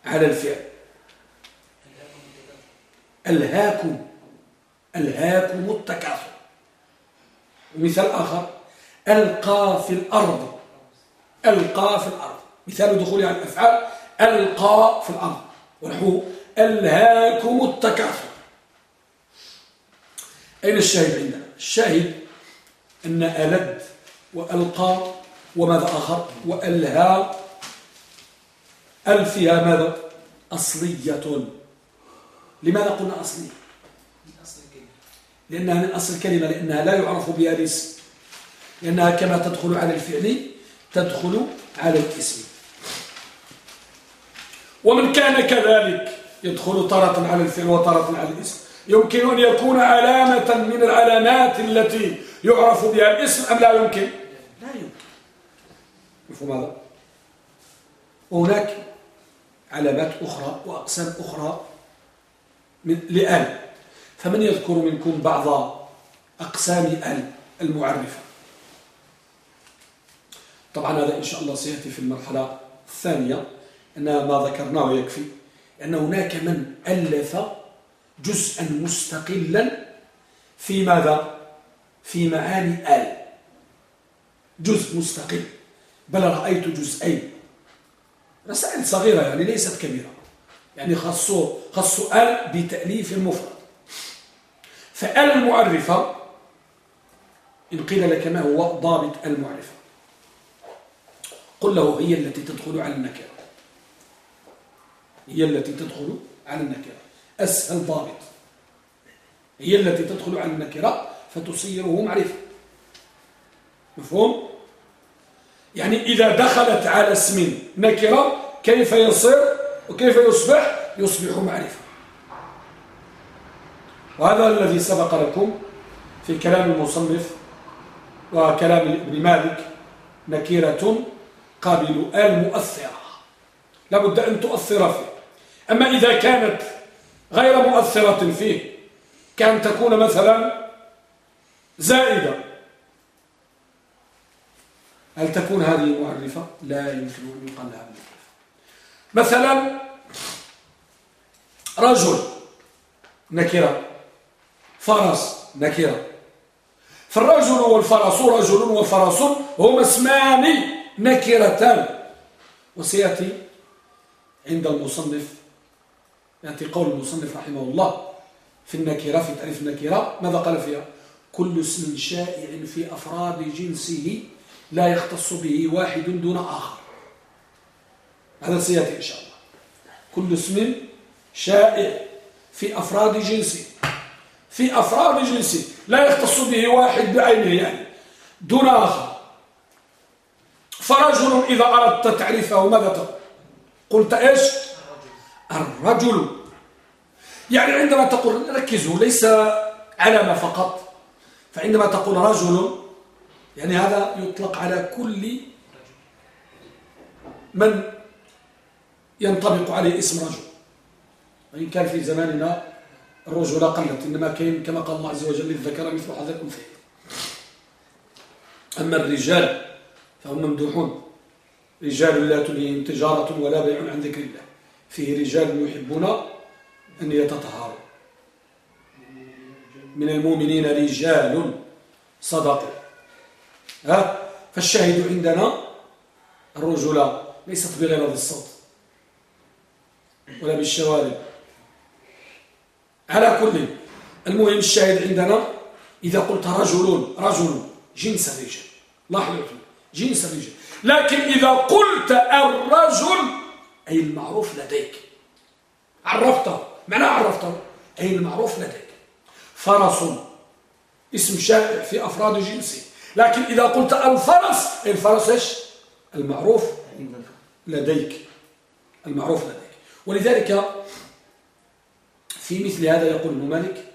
A: على الفعل. ألهاكم. ألهاكم التكاثر. مثال آخر. ألقى في الأرض. ألقى في الأرض. مثال دخول على الأفعال. ألقى في الأرض. ونحو ألهاكم التكاثر. أين الشاهد عندنا؟ الشاهد أن ألد وألقى وماذا آخر؟ وألهى أل فيها ماذا؟ أصلية. لماذا قلنا أصلية؟ لأنها من أصل الكلمة لأنها لا يعرف بها الاسم. لأنها كما تدخل على الفعل تدخل على الاسم. ومن كان كذلك يدخل طرة على الفعل وطرة على الاسم. يمكن أن يكون علامة من العلامات التي يعرف بها الاسم أم لا يمكن؟ لا يمكن. مفهوم هذا؟ وهناك علامات أخرى وأقسام أخرى لآل فمن يذكر منكم بعض أقسام آل المعرفة؟ طبعا هذا إن شاء الله سيأتي في المرحلة الثانية أن ما ذكرناه يكفي. أن هناك من ألف جزءا مستقلا في ماذا؟ في معاني آل. جزء مستقل. بل رأيت جزئين. رسائل صغيرة يعني ليست كبيرة. يعني خصوا خصوا آل بتأليف المفرد فآل المعرفة إن قيل لك ما هو ضابط المعرفة. قل له هي التي تدخل على النكرة. هي التي تدخل على النكرة. أسهل ضابط. هي التي تدخل على النكرة فتصيره معرفة. مفهوم؟ يعني إذا دخلت على اسم نكرة كيف يصير وكيف يصبح؟ يصبح معرفة. وهذا الذي سبق لكم في كلام المصنف وكلام ابن مالك نكيرة قابل المؤثرة. لابد أن تؤثر فيه. أما إذا كانت غير مؤثرة فيه. كأن تكون مثلا زائدة. هل تكون هذه معرفة؟ لا يمكن أن يقال لها معرفة مثلا رجل نكرة فرس نكرة. فالرجل والفرس رجل وفرس هما اسمان نكرتان. وسيأتي عند المصنف يأتي قول المصنف رحمه الله في النكرة في تعريف النكرة ماذا قال فيها؟ كل اسم شائع في أفراد جنسه لا يختص به واحد دون آخر. هذا سيأتي إن شاء الله. كل اسم شائع في أفراد جنسه في أفراد جنسه لا يختص به واحد بعينه يعني دون آخر. فرجل إذا أردت تعريفه ماذا تقول؟ قلت إيش؟ الرجل. يعني عندما تقول ركزوا ليس علامة فقط. فعندما تقول رجل يعني هذا يطلق على كل من ينطبق عليه اسم رجل. وإن كان في زماننا الرجل قلت إنما كان كما قال الله عز وجل للذكر مثل حظ الأنثى. أما الرجال فهم ممدوحون. رجال لا تلهيهم تجارة ولا بيع عن ذكر الله. فيه رجال يحبون أن يتطهروا. من المؤمنين رجال صدقوا ها؟ فالشاهد عندنا الرجل ليست بغلظ الصوت. ولا بالشوارب. على كل. المهم الشاهد عندنا إذا قلت رجل رجل جنس الرجال لاحظوا. جنس الرجال لكن إذا قلت الرجل أي المعروف لديك. عرفته؟ معنى عرفته. أي المعروف لديك. فرس. اسم شائع في أفراد جنسه لكن إذا قلت الفرس أي الفرس إيش؟ المعروف لديك. المعروف لديك. ولذلك في مثل هذا يقول ابن مالك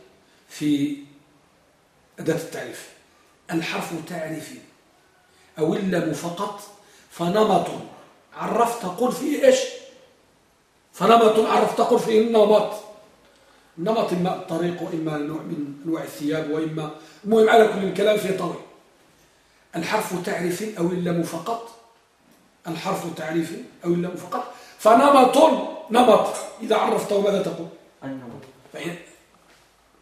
A: في أداة التعريف. الحرف تعريفي أو اللام فقط فنمط. عرفت؟ قل فيه إيش؟ فنمط عرفت قل فيه النمط النمط إما الطريق وإما نوع من أنواع الثياب وإما المهم على كل الكلام فيه طويل. الحرف تعريفي أو اللام فقط الحرف تعريفي أو اللام فقط فنمط نمط إذا عرفته ماذا تقول؟ فإن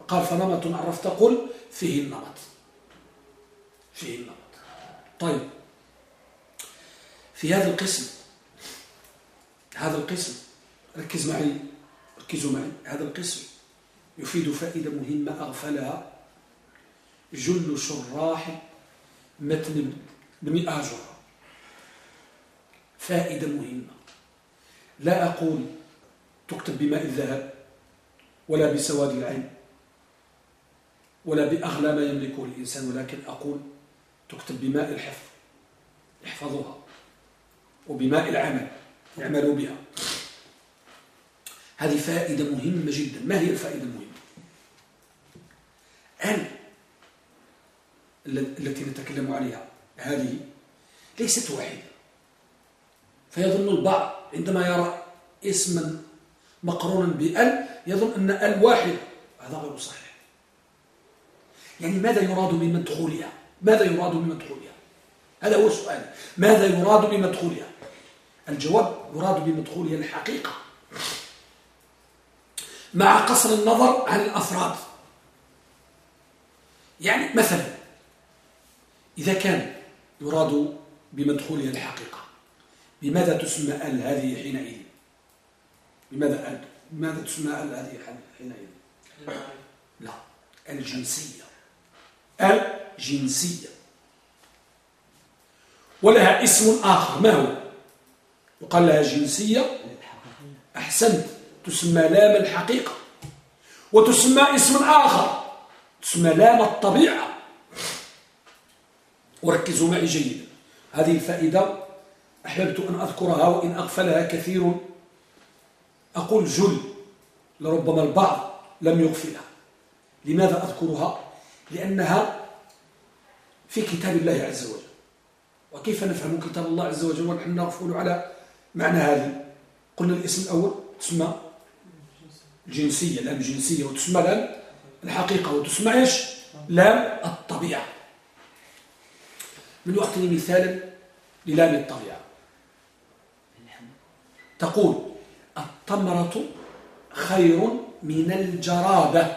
A: قال فنمط عرفت قل فيه النمط فيه النمط طيب. في هذا القسم هذا القسم ركز معي ركزوا معي. هذا القسم يفيد فائدة مهمة أغفلها. جل شراح متن ابن آجر فائدة مهمة. لا أقول تكتب بماء الذهب ولا بسواد العين ولا بأغلى ما يملكه الإنسان ولكن أقول تكتب بماء الحفظ. احفظوها. وبماء العمل. اعملوا بها. هذه فائدة مهمة جدا. ما هي الفائدة المهمة؟ أن التي نتكلم عليها هذه ليست واحدة. فيظن البعض عندما يرى اسما مقرونا بأل يظن أن أل واحد. هذا غير صحيح. يعني ماذا يراد بمدخولها ماذا يراد بمدخولها هذا هو السؤال. ماذا يراد بمدخولها الجواب يراد بمدخولها الحقيقة. مع قصر النظر عن الأفراد. يعني مثلا إذا كان يراد بمدخولها الحقيقة بماذا تسمى آل هذه حينئذ؟ بماذا آل بماذا تسمى آل هذه حينئذ؟ لا الجنسية. الجنسية ولها اسم آخر. ما هو؟ يقال لها جنسية. أحسنت. تسمى لام الحقيقة وتسمى اسم آخر تسمى لام الطبيعة. وركزوا معي جيدا. هذه الفائدة أحببت أن أذكرها وإن أغفلها كثير. أقول جل لربما البعض لم يغفلها. لماذا أذكرها؟ لأنها في كتاب الله عز وجل. وكيف نفهم كتاب الله عز وجل ونحن نغفل على معنى هذه؟ قلنا الاسم الأول تسمى الجنسية الآن جنسية وتسمى الآن الحقيقة وتسمى إيش لام الطبيعة. من يعطيني مثالا للام الطبيعة. تقول التمرة خير من الجرادة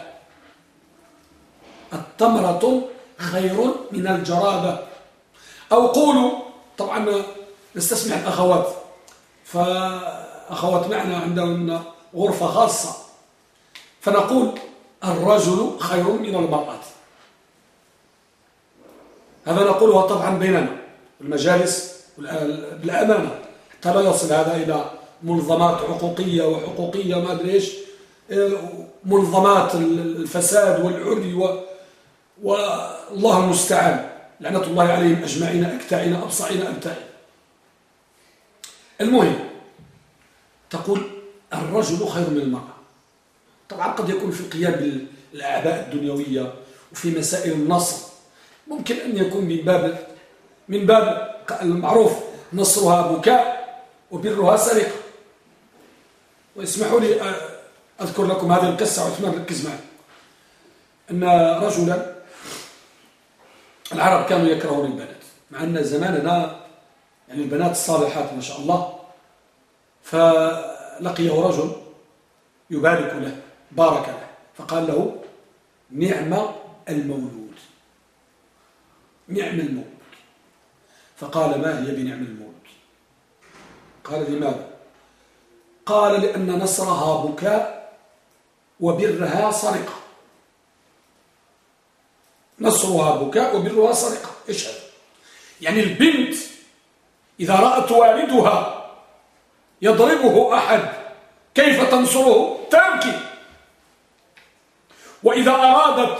A: التمرة خير من الجرادة أو قولوا طبعا نستسمع الأخوات فأخوات معنا عندهن غرفة خاصة. فنقول الرجل خير من المرأة. هذا نقولها طبعا بيننا المجالس بالأمانة حتى لا يصل هذا إلى منظمات حقوقية وحقوقية ما أدري إيش منظمات الفساد والعري والله المستعان. لعنة الله عليهم أجمعين أكتعين أبصعين أبتعين. المهم تقول الرجل خير من المرأة. طبعا قد يكون في القيام بالأعباء الدنيوية وفي مسائل النصر. ممكن أن يكون من باب من باب المعروف نصرها بكاء وبرها سرقة. واسمحوا لي أذكر لكم هذه القصة عثمان ركز معي أن رجلا العرب كانوا يكرهون البنات مع أن زماننا يعني البنات الصالحات ما شاء الله فلقيه رجل يبارك له. بارك له. فقال له نعم المولود. نعم المولود. فقال ما هي بنعم المولود؟ قال لماذا؟ قال لأن نصرها بكاء وبرها سرقة نصرها بكاء وبرها سرقة هذا يعني البنت إذا رأت والدها يضربه أحد كيف تنصره؟ تبكي. وإذا أرادت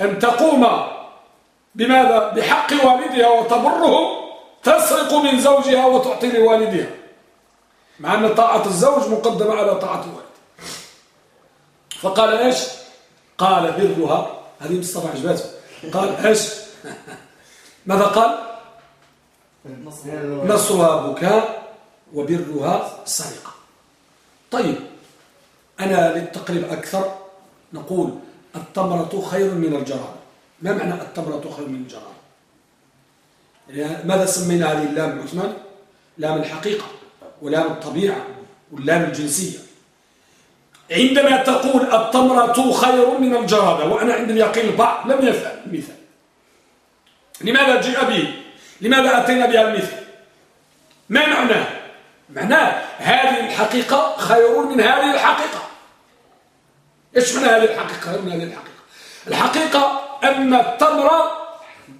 A: أن تقوم بماذا؟ بحق والدها وتبره تسرق من زوجها وتعطي لوالدها مع أن طاعة الزوج مقدمة على طاعة الوالد. فقال إيش؟ قال برها. هذه مصطفى عجباته قال إيش؟ ماذا قال؟ نصرها بكاء وبرها سرقة. طيب أنا للتقريب أكثر. نقول التمرة خير من الجراد ما معنى التمرة خير من الجراد يعني ماذا سمينا هذه اللام عثمان؟ لام الحقيقة ولام الطبيعة واللام الجنسية. عندما تقول التمرة خير من الجرادة وأنا عند اليقين البعض لم يفعل المثال. لماذا جاء به لماذا أتينا بها المثال؟ ما معناه؟ معناه هذه الحقيقة خير من هذه الحقيقة. إيش معنى هذه الحقيقة؟ هذه الحقيقة؟ الحقيقة أن التمر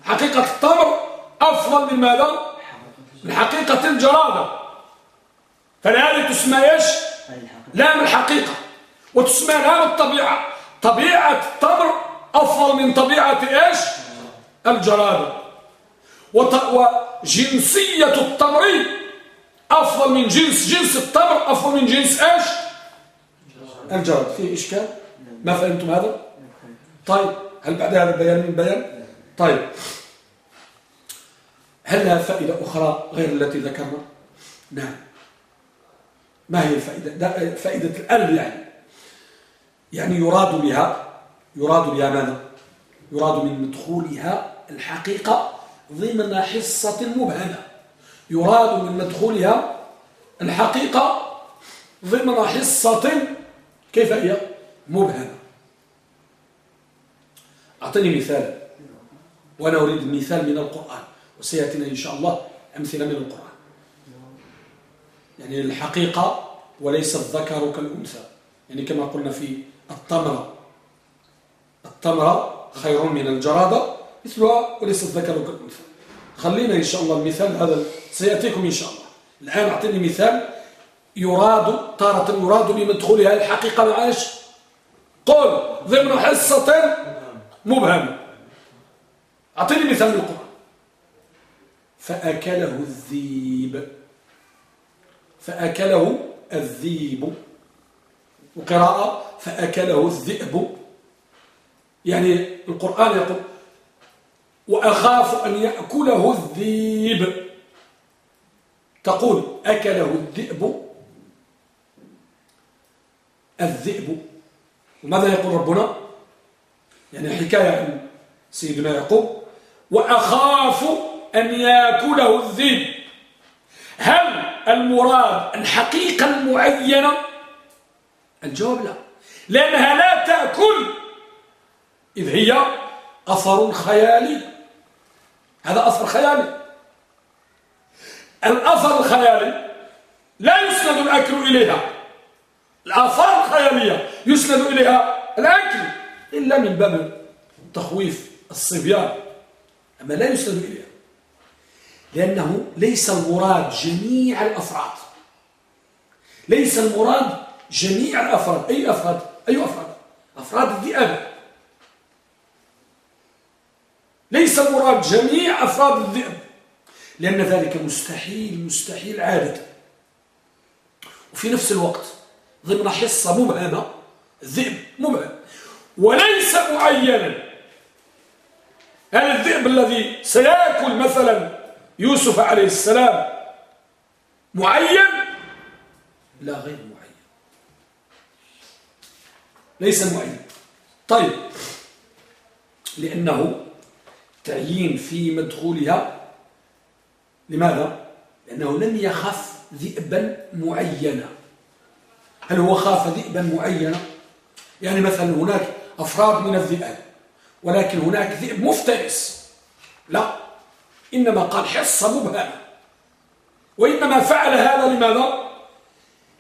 A: حقيقة التمر أفضل من ماذا من حقيقة الجرادة. فلهذه تسمى إيش؟ لام الحقيقة. وتسمى لام الطبيعة. طبيعة التمر أفضل من طبيعة إيش؟ الجرادة. وجنسية التمر أفضل من جنس جنس التمر أفضل من جنس إيش؟ الجراد فيه إشكال؟ ما فهمتم هذا؟ طيب هل بعد هذا البيان من بيان؟ طيب. هل لها فائدة أخرى غير التي ذكرنا؟ نعم. ما هي الفائدة؟ فائدة القلب يعني. يعني يراد بها يراد بها ماذا؟ يراد من مدخولها الحقيقة ضمن حصة مبهمة. يراد من مدخولها الحقيقة ضمن حصة كيف هي؟ مبهمة أعطني مثال. وأنا أريد مثال من القرآن وسيأتينا إن شاء الله أمثلة من القرآن. يعني الحقيقة وليس الذكر كالأنثى. يعني كما قلنا في التمرة التمرة خير من الجرادة مثلها وليس الذكر كالأنثى. خلينا إن شاء الله المثال هذا سيأتيكم إن شاء الله. الآن أعطيني مثال يراد تارة يراد بمدخولها الحقيقة العاش قل ضمن حصة مبهم. أعطيني مثال القرآن فأكله الذيب. فأكله الذيب. وقراءة فأكله الذئب. يعني القرآن يقول وأخاف أن يأكله الذيب. تقول أكله الذئب. الذئب وماذا يقول ربنا؟ يعني حكاية عن سيدنا يعقوب وأخاف أن يأكله الذئب. هل المراد الحقيقة المعينة؟ الجواب لا. لأنها لا تأكل. إذ هي أثر خيالي. هذا أثر خيالي. الأثر الخيالي لا يسند الأكل إليها. الآثار الخيالية يسند إليها الأكل إلا من باب تخويف الصبيان. أما لا يسند إليها لأنه ليس المراد جميع الأفراد. ليس المراد جميع الأفراد. أي أفراد؟ أي أفراد؟ أفراد الذئاب. ليس المراد جميع أفراد الذئب لأن ذلك مستحيل مستحيل عادة. وفي نفس الوقت ضمن حصة مبهمة. الذئب مبهم. وليس معينا. هل الذئب الذي سيأكل مثلا يوسف عليه السلام معين؟ لا غير معين. ليس معين. طيب. لأنه تعيين في مدخولها. لماذا؟ لأنه لم يخف ذئبا معينا. هل هو خاف ذئبا معينا؟ يعني مثلا هناك أفراد من الذئاب ولكن هناك ذئب مفترس لا إنما قال حصة مبهمة وإنما فعل هذا لماذا؟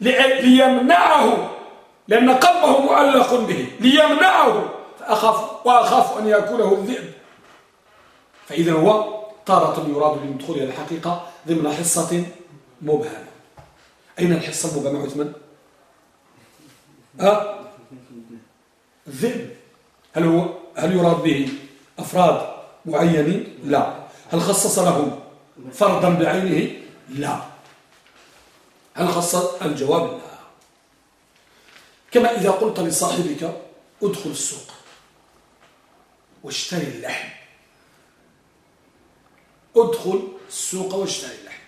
A: ليمنعه لأن قلبه معلق به ليمنعه فأخاف وأخاف أن يأكله الذئب فإذا هو تارة يراد لمدخولها الحقيقة ضمن حصة مبهمة أين الحصة المبهمة عثمان؟ أه؟ الذئب هل هو هل يراد به أفراد معينين؟ لا هل خصص لهم فردا بعينه؟ لا هل خصص الجواب لا كما إذا قلت لصاحبك ادخل السوق واشتري اللحم ادخل السوق واشتري اللحم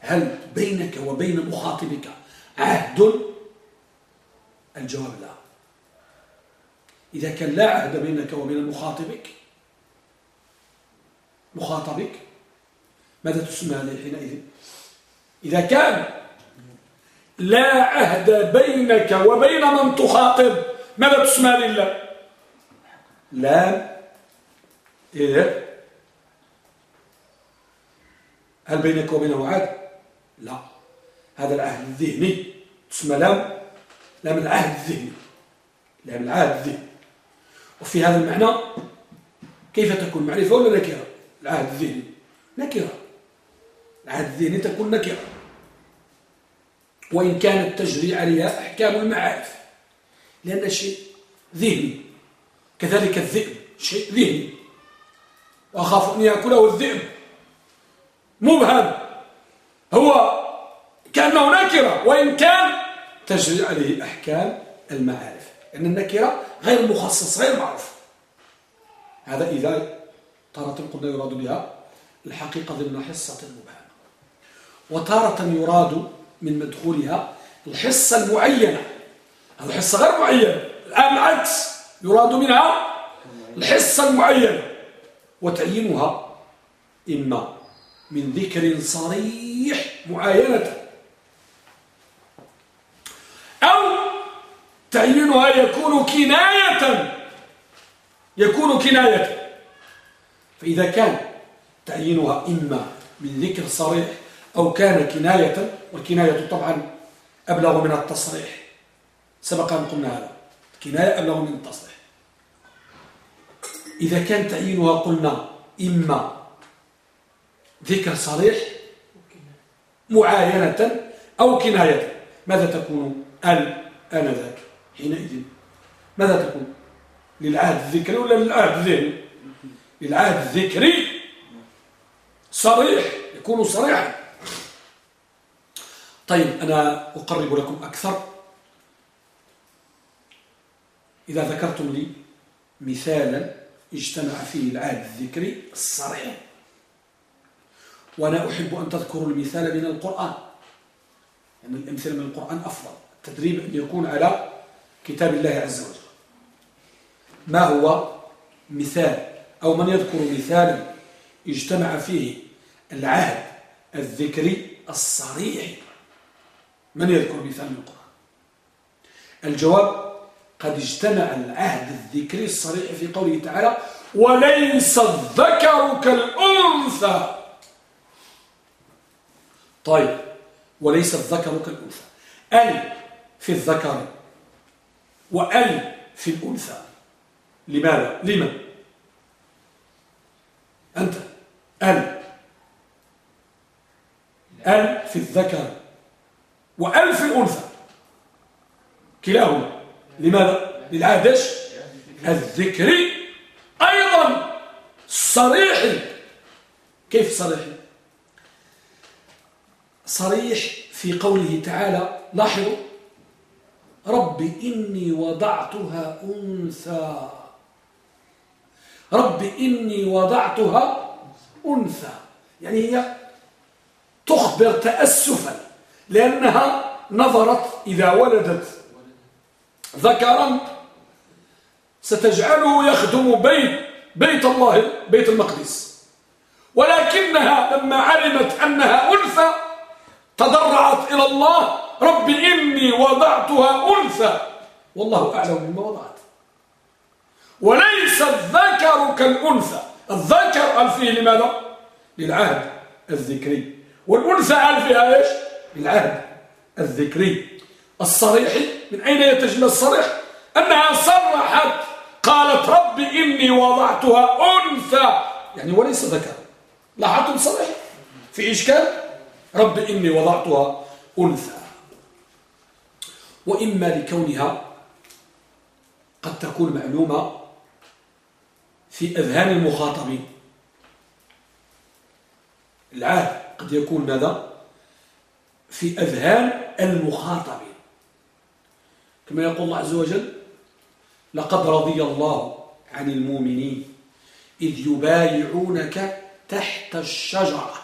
A: هل بينك وبين مخاطبك عهد الجواب لا. إذا كان لا عهد بينك وبين مخاطبك مخاطبك ماذا تسمى عليه حينئذ؟ إذا كان لا عهد بينك وبين من تخاطب ماذا تسمى لله لا؟ إيه؟ هل بينك وبينه عهد؟ لا. هذا العهد الذهني تسمى لام لام العهد الذهني لام العهد الذهني وفي هذا المعنى كيف تكون معرفة ولا نكرة؟ العهد الذهني نكرة. العهد الذهني تكون نكرة. وإن كانت تجري عليها أحكام المعارف. لأن شيء ذهني كذلك الذئب. شيء ذهني وأخاف أن يأكله الذئب. مبهم. هو كأنه نكرة. وإن كان تجري عليه أحكام المعارف. لأن النكرة غير مخصص غير معروف هذا إذا تارة قلنا يراد بها الحقيقة ضمن حصة مبهمة وتارة يراد من مدخولها الحصة المعينة. هذا حصة غير معينة. الآن العكس. يراد منها الحصة المعينة. وتعيينها إما من ذكر صريح معاينة أو تعيينها يكون كناية. يكون كناية. فإذا كان تعيينها إما من ذكر صريح أو كان كناية والكناية طبعا أبلغ من التصريح. سبق أن قلنا هذا. كناية أبلغ من التصريح. إذا كان تعيينها قلنا إما ذكر صريح معاينة أو كناية ماذا تكون؟ ال آنذاك. حينئذ. ماذا تكون للعهد الذكري ولا للعهد الذهني؟ للعهد الذكري. صريح يكون صريحا. طيب أنا أقرب لكم أكثر. إذا ذكرتم لي مثالا اجتمع فيه العهد الذكري الصريح. وأنا أحب أن تذكروا المثال من القرآن. يعني الأمثلة من القرآن أفضل. التدريب أن يكون على كتاب الله عز وجل. ما هو مثال أو من يذكر مثالا اجتمع فيه العهد الذكري الصريح؟ من يذكر مثال من القرآن؟ الجواب قد اجتمع العهد الذكري الصريح في قوله تعالى وليس الذكر كالأنثى طيب وليس الذكر كالأنثى. أل في الذكر وأل في الأنثى لماذا؟ لما؟ أنت أل أل في الذكر وأل في الأنثى كلاهما لماذا؟ للعادش الذكري أيضا صريح كيف صريح؟ صريح في قوله تعالى لاحظوا رب إني وضعتها أنثى. رب إني وضعتها أنثى. يعني هي تخبر تأسفا لأنها نظرت إذا ولدت. ذكرا ستجعله يخدم بيت بيت الله بيت المقدس. ولكنها لما علمت أنها أنثى تضرعت إلى الله رب إني وضعتها أنثى. والله أعلم بما وضعت. وليس الذكر كالأنثى. الذكر قال فيه لماذا؟ للعهد الذكري. والأنثى قال فيها إيش؟ للعهد الذكري. الصريح من أين يتجلى الصريح؟ أنها صرحت قالت رب إني وضعتها أنثى. يعني وليس ذكر. لاحظتم صريح؟ في إشكال؟ رب إني وضعتها أنثى. وإما لكونها قد تكون معلومة في أذهان المخاطبين. العهد قد يكون ماذا؟ في أذهان المخاطبين. كما يقول الله عز وجل لقد رضي الله عن المؤمنين إذ يبايعونك تحت الشجرة.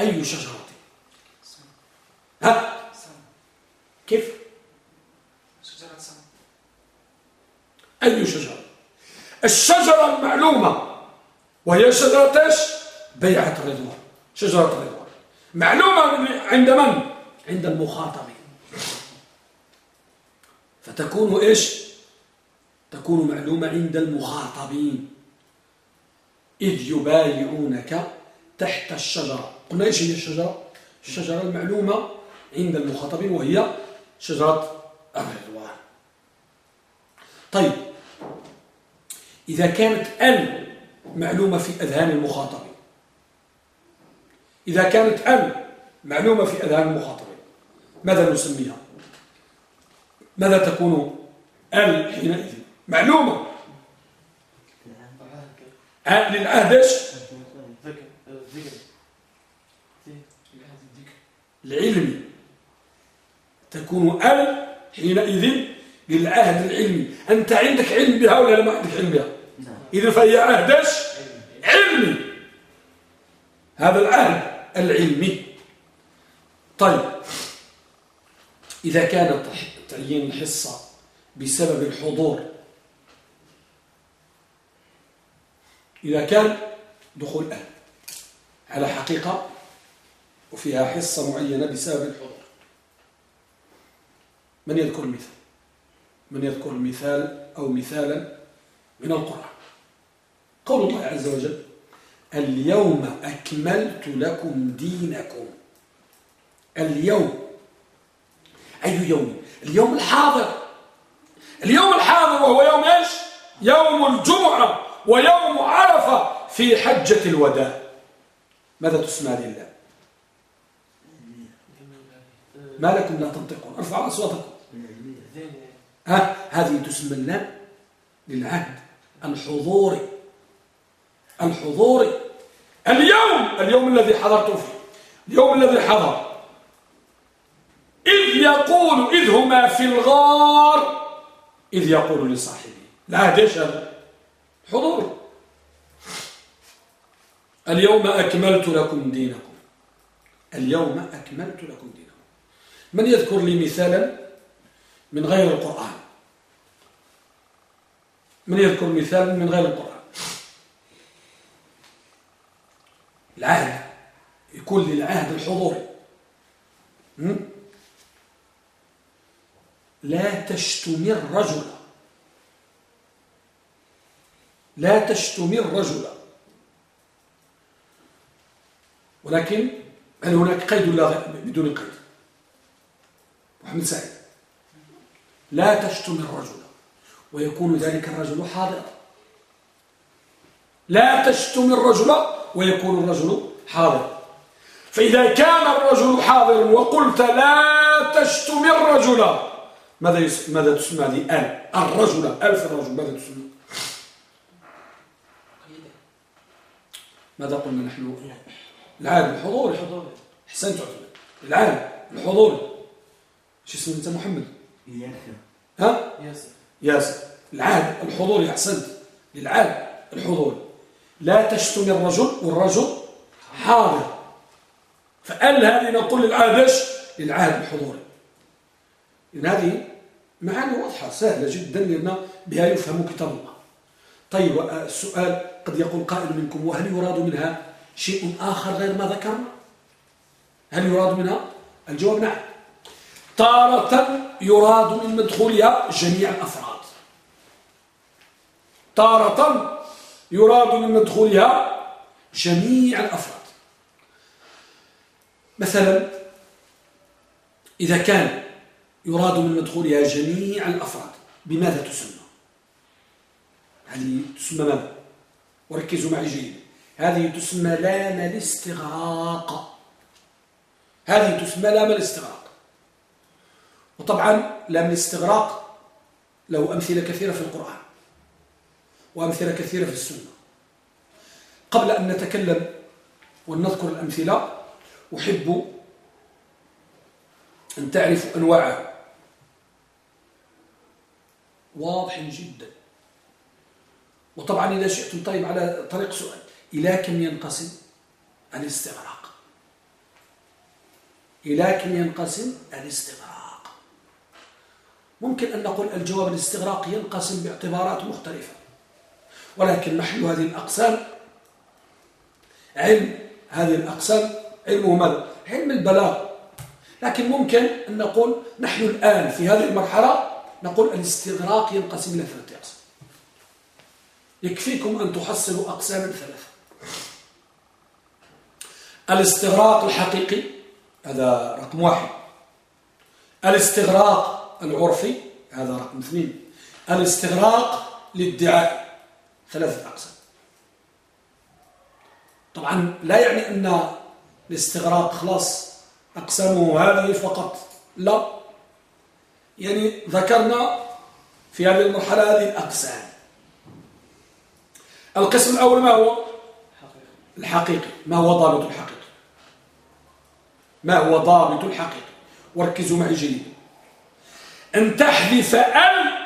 A: أي شجرة؟ ها؟ كيف؟ أي شجرة؟ الشجرة المعلومة وهي شجرة إيش؟ بيعة الرضوان شجرة الرضوان. معلومة عند من؟ عند المخاطبين. فتكون إيش؟ تكون معلومة عند المخاطبين. إذ يبايعونك تحت الشجرة. قلنا إيش هي الشجرة؟ الشجرة المعلومة عند المخاطبين وهي شجرة الرضوان. طيب إذا كانت ال معلومة في أذهان المخاطبين إذا كانت ال معلومة في أذهان المخاطبين ماذا نسميها؟ ماذا تكون ال حينئذ؟ معلومة. للعهد إيش؟ العلمي تكون ال حينئذ للعهد العلمي. أنت عندك علم بها ولا ما عندك علم بها. إذا فهي عهدش علمي. هذا العهد العلمي. طيب. إذا كانت تعيين الحصة بسبب الحضور. إذا كان دخول أهل. على حقيقة وفيها حصة معينة بسبب الحضور. من يذكر المثال؟ من يذكر مثال أو مثالا من القرآن. قول الله عز وجل اليوم أكملت لكم دينكم. اليوم. أي يوم؟ اليوم الحاضر. اليوم الحاضر وهو يوم إيش؟ يوم الجمعة ويوم عرفة في حجة الوداع. ماذا تسمى لله؟ ما لكم لا تنطقون. ارفعوا أصواتكم. ها؟ هذه تسمى اللام للعهد الحضوري الحضوري اليوم اليوم الذي حضرت فيه. اليوم الذي حضر. إذ يقول إذ هما في الغار إذ يقول لصاحبه العهد إيش هذا حضور. اليوم أكملت لكم دينكم. اليوم أكملت لكم دينكم. من يذكر لي مثالا؟ من غير القرآن. من يذكر مثال من غير القرآن. العهد. يكون للعهد الحضوري لا تشتمي الرجل لا تشتمي الرجل ولكن هل هناك قيد ولا بدون قيد؟ محمد سعيد. لا تشتمي الرجل. ويكون ذلك الرجل حاضرا. لا تشتمي الرجل ويكون الرجل حاضرا. فإذا كان الرجل حاضرا وقلت لا تشتمي الرجل ماذا ماذا تسمى هذه ال الرجل ألف الرجل ماذا تسمى؟ ماذا قلنا نحن؟ العالم الحضور. الحضور. أحسنت العالم الحضور. شو اسمه أنت محمد؟ ها؟ ياسر. ياسر. العالم الحضور احسنت للعالم الحضور. لا تشتم الرجل والرجل حاضر. فأل هذه نقول للعادش للعالم الحضوري إن هذه معاني واضحة سهلة جدا لأن بها يفهم كتاب الله. طيب السؤال قد يقول قائل منكم وهل يراد منها شيء آخر غير ما ذكرنا؟ هل يراد منها؟ الجواب نعم. تارة يراد من مدخولها جميع الأفراد. تارة يراد من مدخولها جميع الأفراد. مثلا إذا كان يراد من مدخولها جميع الأفراد بماذا تسمى؟ هذه تسمى ماذا؟ وركزوا معي جيدا هذه تسمى لام الاستغراق. هذه تسمى لام الاستغراق. وطبعا لام الاستغراق له أمثلة كثيرة في القرآن وأمثلة كثيرة في السنة. قبل أن نتكلم ونذكر الأمثلة أحب أن تعرفوا أنواعها. واضح جدا. وطبعا إذا شئتم طيب على طريق سؤال. إلى كم ينقسم الاستغراق؟ إلى كم ينقسم الاستغراق؟ ممكن أن نقول الجواب الاستغراق ينقسم باعتبارات مختلفة. ولكن محل هذه الأقسام علم هذه الأقسام علمه ماذا؟ علم البلاغ. لكن ممكن أن نقول نحن الآن في هذه المرحلة نقول الاستغراق ينقسم إلى ثلاثة أقسام. يكفيكم أن تحصلوا أقساما ثلاثة. الاستغراق الحقيقي هذا رقم واحد. الاستغراق العرفي هذا رقم اثنين. الاستغراق للدعاء ثلاثة أقسام. طبعا لا يعني أن الاستغراق خلاص أقسامه هذه فقط لا. يعني ذكرنا في هذه المرحلة هذه الأقسام. القسم الأول ما هو؟ الحقيقي. ما هو ضابط الحقيقي؟ ما هو ضابط الحقيقي؟ وركزوا معي جيدا. أن تحذف أل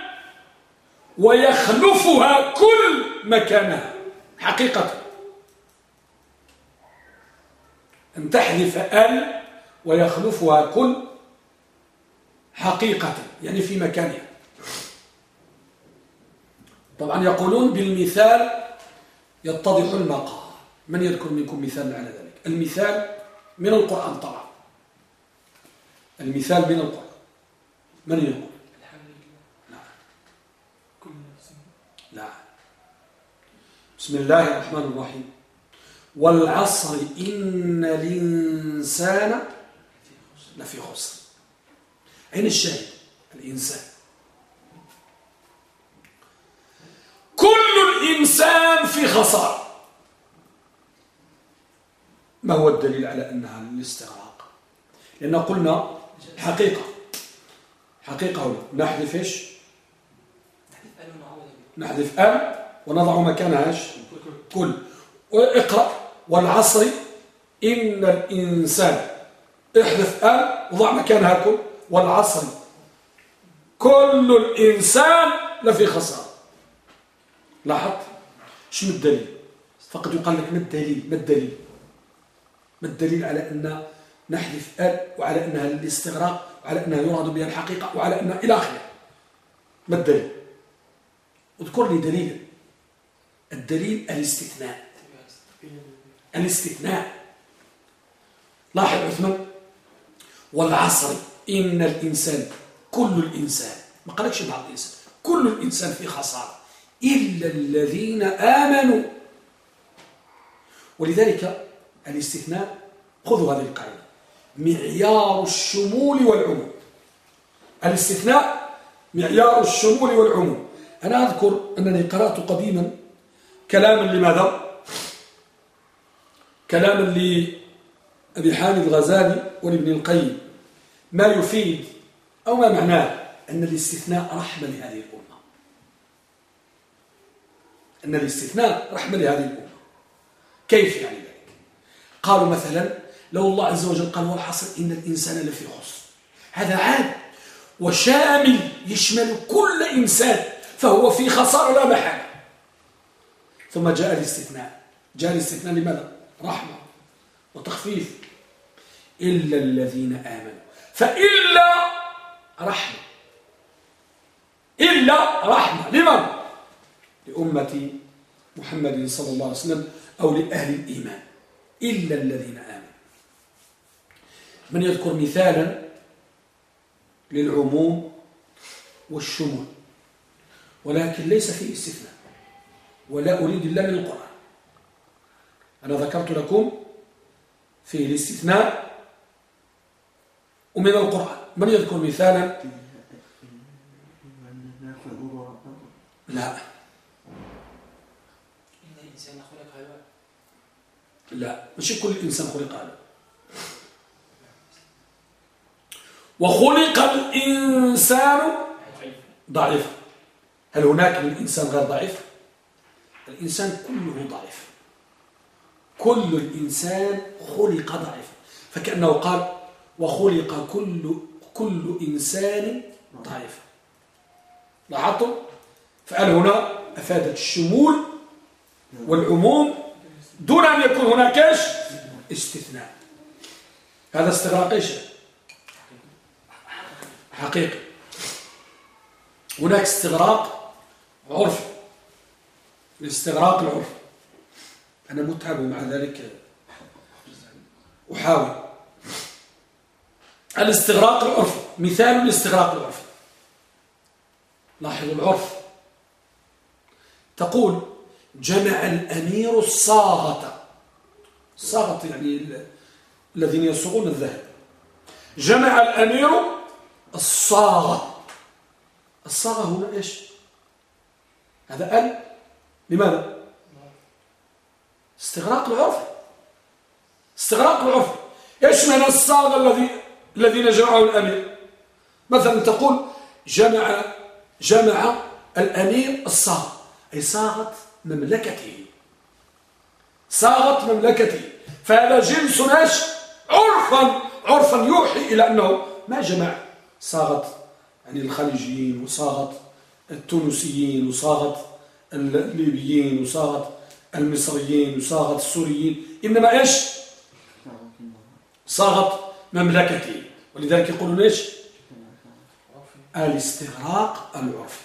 A: ويخلفها كل مكانها. حقيقة. أن تحذف أل ويخلفها كل حقيقة يعني في مكانها. طبعا يقولون بالمثال يتضح المقال. من يذكر منكم مثال على ذلك؟ المثال من القرآن طبعا. المثال من القرآن. من يقول؟ لا لا بسم الله الرحمن الرحيم. والعصر إن الإنسان لفي خسر. أين الشاهد؟ الإنسان. كل الإنسان في خسارة. ما هو الدليل على أنها الاستغراق؟ لأن قلنا حقيقة. حقيقة هنا نحذف إيش؟ نحذف أل ونضع مكانها إيش؟ كل. واقرأ والعصر إن الإنسان احذف أل وضع مكانها كل والعصر. كل الإنسان لفي خسارة. لاحظت؟ شنو الدليل؟ فقد يقال لك ما الدليل؟ ما الدليل؟ ما الدليل على أن نحذف أل وعلى أنها للاستغراق وعلى أنها يراد بها الحقيقة وعلى أنها إلى آخره. ما الدليل؟ اذكر لي دليلا الدليل الاستثناء. الاستثناء. لاحظ عثمان. والعصر. إن الإنسان كل الإنسان ما قالكش بعض الإنسان كل الإنسان في خسارة. إلا الذين آمنوا. ولذلك الاستثناء خذوا هذه القاعدة. معيار الشمول والعموم. الاستثناء معيار الشمول والعموم. أنا أذكر أنني قرأت قديما كلاما لماذا؟ كلاما لأبي حامد الغزالي ولابن القيم. ما يفيد أو ما معناه أن الاستثناء رحمة لهذه الأمة. أن الاستثناء رحمة لهذه الأمة. كيف يعني ذلك؟ قالوا مثلا لو الله عز وجل قال والحصر إن الإنسان لفي خسر. هذا عام وشامل يشمل كل إنسان فهو في خسارة لا محالة. ثم جاء الاستثناء. جاء الاستثناء لماذا؟ رحمة وتخفيف. إلا الذين آمنوا. فإلا رحمة. إلا رحمة. لمن؟ لأمة محمد صلى الله عليه وسلم أو لأهل الإيمان. إلا الذين آمنوا. من يذكر مثالا للعموم والشمول ولكن ليس فيه استثناء ولا أريد إلا من القرآن. أنا ذكرت لكم في الاستثناء ومن القرآن. من يذكر مثالا؟ لا. لا. مش كل إنسان خلق هذا وخلق الإنسان ضعيفا هل هناك من الإنسان غير ضعيف؟ الإنسان كله ضعيف. كل الإنسان خلق ضعيفا فكأنه قال وخلق كل كل إنسان ضعيفا لاحظتم؟ فقال هنا أفادت الشمول والعموم دون أن يكون هناك استثناء. هذا استغراق إيش؟ حقيقي. هناك استغراق عرفي الاستغراق العرفي أنا متعب ومع ذلك. أحاول. الاستغراق العرفي مثال الاستغراق العرفي لاحظوا العرف. تقول جمع الأمير الصاغة. الصاغة يعني الذين يصغون الذهب. جمع الأمير الصاغة. الصاغة هنا إيش؟ هذا أل لماذا؟ استغراق العرف. استغراق العرف. إيش من الصاغة الذي الذين جمعه الأمير؟ مثلا تقول جمع جمع الأمير الصاغة أي صاغت مملكته. صاغت مملكته. فهذا جنس إيش؟ عرفا. عرفا يوحي إلى أنه ما جمع. صاغت يعني الخليجيين وصاغت التونسيين وصاغت الليبيين وصاغت المصريين وصاغت السوريين. إنما إيش؟ صاغت مملكته ولذلك يقولون إيش؟ الاستغراق العرفي.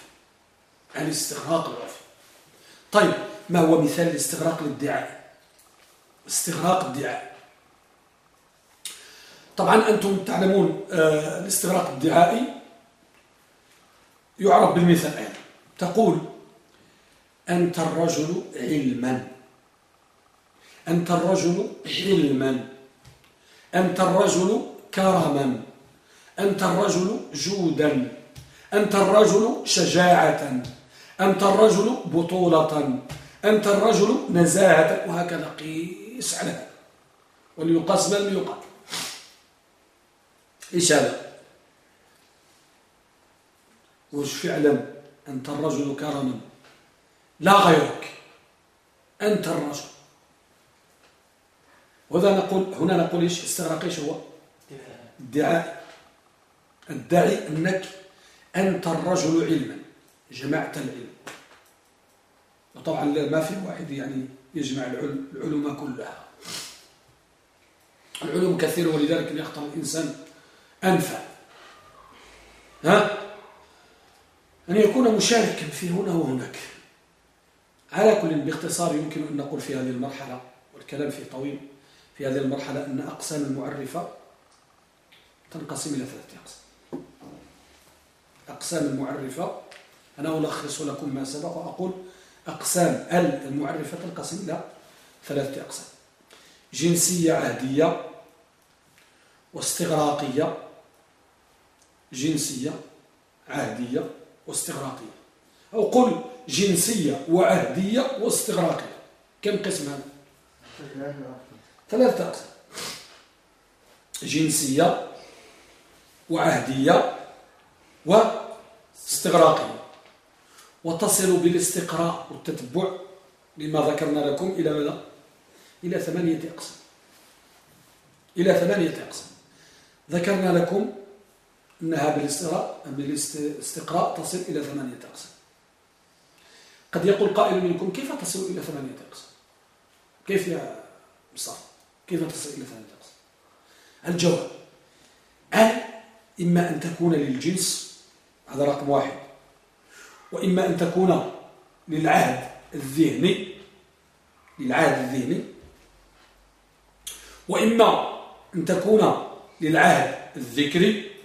A: الاستغراق العرفي. طيب ما هو مثال الاستغراق للدعاء؟ استغراق الدعاء. طبعا أنتم تعلمون آه، الاستغراق الدعائي يعرف بالمثال تقول أنت الرجل علما. أنت الرجل حلما أنت الرجل كرما. أنت الرجل جودا. أنت الرجل شجاعة. أنت الرجل بطولة. أنت الرجل نزاهة. وهكذا قيس على وليقاس لم يقال هذا وش فعلا؟ أنت الرجل كرما لا غيرك. أنت الرجل. وهذا نقول هنا نقول إيش؟ استغراق إيش هو؟ ادعاء الداعي أنك أنت الرجل علما. جمعت العلم. وطبعا ما في واحد يعني يجمع العلوم كلها. العلوم كثيرة ولذلك يختار الإنسان أنفع. ها؟ أن يكون مشاركا في هنا وهناك. على كل باختصار يمكن أن نقول في هذه المرحلة والكلام فيه طويل في هذه المرحلة أن أقسام المعرفة تنقسم إلى ثلاثة أقسام. أقسام المعرفة أنا ألخص لكم ما سبق وأقول أقسام المعرفة تنقسم إلى ثلاثة أقسام جنسية عهدية واستغراقية جنسية عهدية واستغراقية. أو قل جنسية وعهدية واستغراقية. كم قسم هذا؟ ثلاثة أقسام. جنسية وعهدية واستغراقية. وتصل بالاستقراء والتتبع لما ذكرنا لكم إلى ماذا؟ إلى ثمانية أقسام. إلى ثمانية أقسام. ذكرنا لكم أنها بالاستقراء بالاستقراء تصل إلى ثمانية أقسام. قد يقول قائل منكم كيف تصل إلى ثمانية أقسام؟ كيف يا مصطفى؟ كيف تصل إلى ثمانية أقسام؟ الجواب أن إما أن تكون للجنس هذا رقم واحد. وإما أن تكون للعهد الذهني للعهد الذهني. وإما أن تكون للعهد الذكري.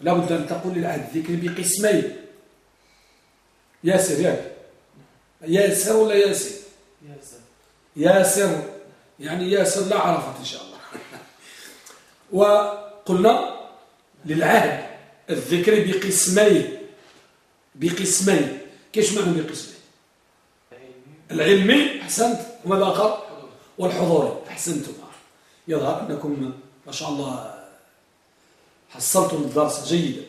A: لا بد أن تقول للعهد الذكري بقسمين. ياسر ياك ياسر ولا ياسر؟ ياسر. ياسر. يعني ياسر لا عرفت إن شاء الله. وقلنا للعهد الذكري بقسمين. بقسمين. كيش معنى بقسمين؟ العلمي أحسنت وماذا آخر والحضوري أحسنتم يظهر أنكم ما شاء الله حصلتم الدرس جيدا.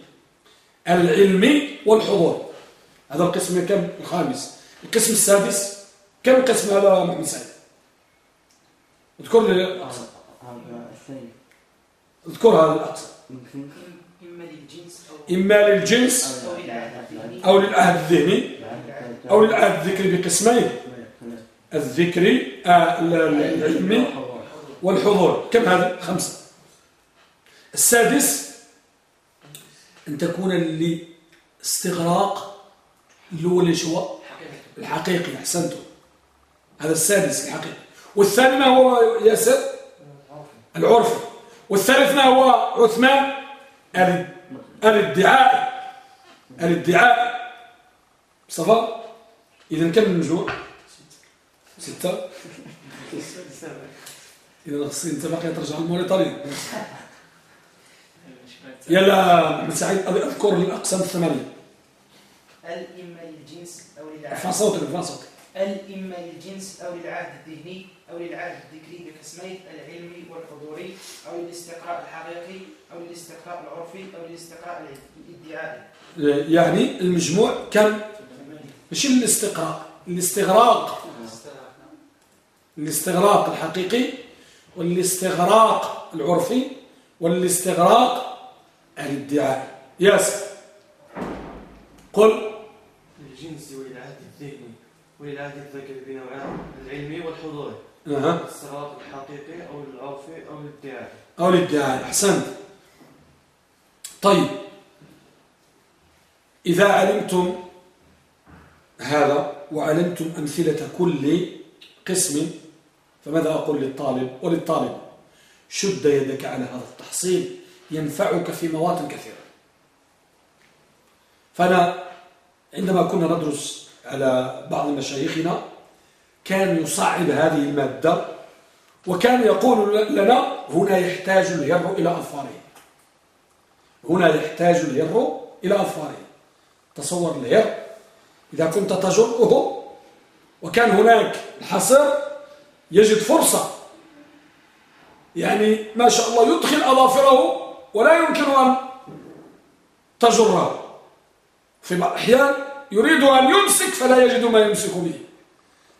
A: العلمي والحضوري هذا القسم كم؟ الخامس. القسم السادس. كم قسم هذا محمد سعيد؟ اذكر لي. الأقسام اذكر هذا الأقسام. إما للجنس أو للعهد الذهني. أو للعهد الذكري بقسمين. الذكري آه العلمي والحضور. كم هذا؟ خمسة. السادس أن تكون لاستغراق الأول هو الحقيقي أحسنتم. هذا السادس الحقيقي. والثاني ما هو ياسر؟ العرفي والثالث ما هو عثمان؟ الادعاء الادعاء صفا؟ إذا كم المجموع ستة. إذا خصني أنت باقي ترجع لموريتانيا يلا سعيد أذكر الأقسام الثمانية.
C: الإما للجنس أو للعهد.
A: ارفع صوتك ارفع صوتك.
C: الإما للجنس أو للعهد الذهني أو للعهد الذكري بقسمين العلمي والحضوري أو للاستقراء الحقيقي أو للاستقراء العرفي أو للاستقراء الادعائي.
A: يعني المجموع كم؟ مش الاستقراء الاستغراق. الاستغراق الحقيقي والاستغراق العرفي والاستغراق الادعاء ياسر قل.
D: للجنس وللعهد الذهني. وللعهد الذكري بنوعان العلمي والحضوري
A: أه.
D: الصراط الحقيقي أو العرفي أو الادعاء
A: أو الادعاء أحسنت. طيب. إذا علمتم هذا وعلمتم أمثلة كل قسم فماذا أقول للطالب؟ وللطالب شد يدك على هذا التحصيل. ينفعك في مواطن كثيرة. فأنا عندما كنا ندرس على بعض مشايخنا كان يصعب هذه المادة وكان يقول لنا هنا يحتاج الهر إلى أظفاره. هنا يحتاج الهر إلى أظفاره. تصور الهر إذا كنت تجره وكان هناك الحصر يجد فرصة. يعني ما شاء الله يدخل أظافره ولا يمكن أن تجره في بعض الأحيان يريد أن يمسك فلا يجد ما يمسك به.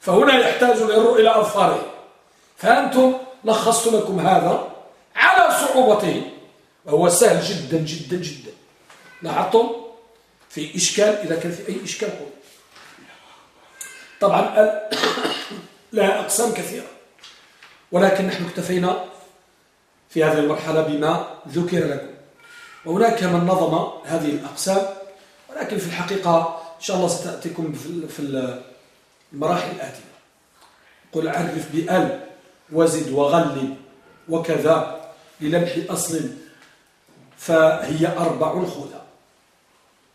A: فهنا يحتاج الإر إلى أظفاره. فأنتم لخصت لكم هذا على صعوبته. وهو سهل جدا جدا جدا. لاحظتم؟ في إشكال إذا كان في أي إشكال قول. طبعا لها أقسام كثيرة. ولكن نحن اكتفينا في هذه المرحلة بما ذكر لكم. وهناك من نظم هذه الأقسام لكن في الحقيقة إن شاء الله ستأتيكم في المراحل الآتية. قل عرف بأل وزد وغلب وكذا للمح أصل فهي أربع خذا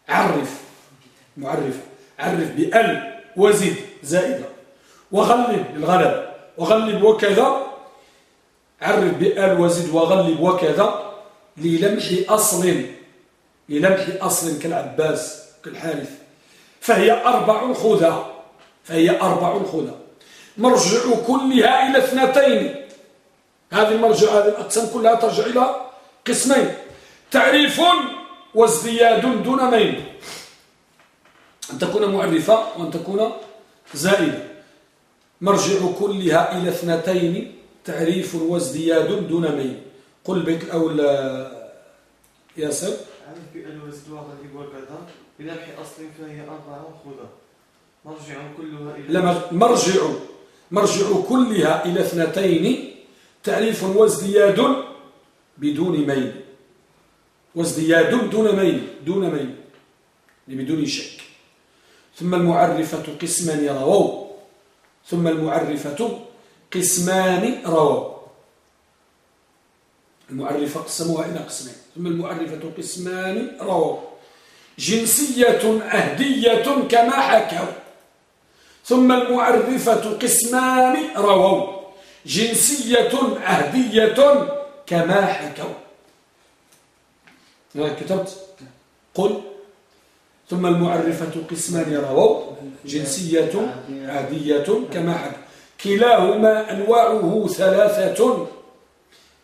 A: عرف معرفة عرف بأل وزد زائدة. وغلب للغلب وغلب وكذا عرف بأل وزد وغلب وكذا للمح أصل للمح أصل كالعباس كالحارث. فهي أربع خذا فهي أربع خذا. مرجع كلها إلى اثنتين. هذه المرجع هذه الأقسام كلها ترجع إلى قسمين. تعريف وازدياد دون مين أن تكون معرفة وأن تكون زائدة. مرجع كلها إلى اثنتين. تعريف وازدياد دون مين قل البيت الأول ياسر
D: عرف بأن وزد وغلب وكذا بنبح أصل فهي أربعة خذا. مرجع كلها إلى
A: لما مرجع. مرجع كلها إلى اثنتين. تعريف وازدياد بدون ميل وازدياد دون ميل دون ميل بدون شك. ثم المعرفة قسمان رووا ثم المعرفة قسمان رووا المعرفة قسموها إلى قسمين. ثم المعرفة قسمان رووا جنسية أهدية كما حكوا. ثم المعرفة قسمان رووا جنسية عهدية كما حكوا. كتبت؟ قل. ثم المعرفة قسمان رووا جنسية عادية كما حكوا. كلاهما أنواعه ثلاثة.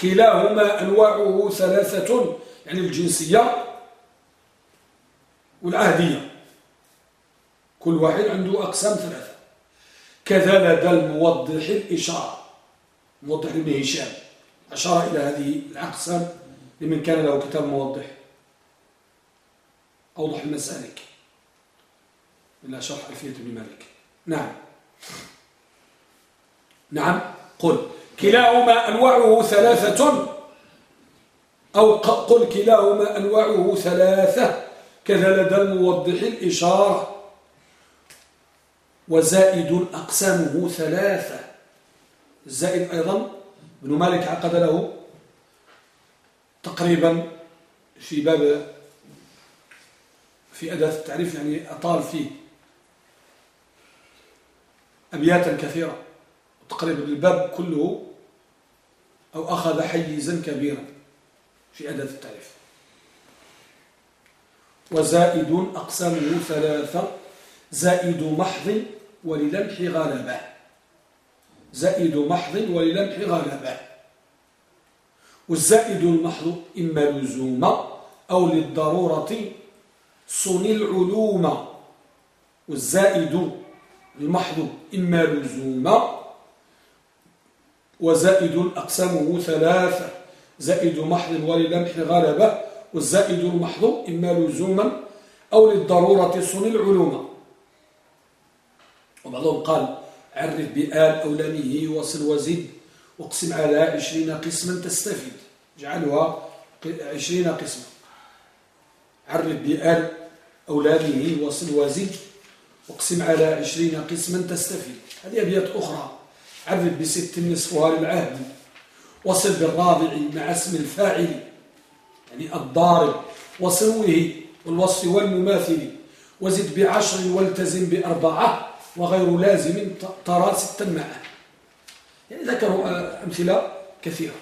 A: كلاهما أنواعه ثلاثة. يعني الجنسية والعهدية. كل واحد عنده أقسام ثلاثة. كذا لدى الموضح الإشارة. موضح ابن هشام. أشار إلى هذه الأقسام لمن كان له كتاب موضح. أوضح المسالك. إلى شرح ألفية ابن مالك. نعم. نعم. قل. كلاهما أنواعه ثلاثة أو قل كلاهما أنواعه ثلاثة. كذا لدى الموضح الإشارة. وزائد أقسامه ثلاثة. الزائد أيضا ابن مالك عقد له تقريبا في باب في أداة التعريف يعني أطال فيه أبياتا كثيرة. تقريبا الباب كله أو أخذ حيزا كبيرا في أداة التعريف. وزائد أقسامه ثلاثة زائد محض وللمح غالبا زائد محض وللمح غالبا والزائد المحض إما لزوم أو للضرورة صن العلوم. والزائد المحض إما لزوم وزائد أقسامه ثلاثة. زائد محض وللمح غالبا والزائد المحض إما لزوما أو للضرورة صن العلوم. وبعضهم قال عرف بآل أو لمه وصل وزد واقسم على عشرين قسما تستفيد. اجعلها عشرين قسما. عرف بآل أو لمه وصل وزد واقسم على عشرين قسما تستفيد. هذه أبيات أخرى. عرف بست نصفها للعهد وصل بالرابع مع اسم الفاعل يعني الضارب وصوه والوصف والمماثل وزد بعشر والتزم بأربعة وغير لازم ترى ستا معه. يعني ذكروا آه، أمثلة كثيرة.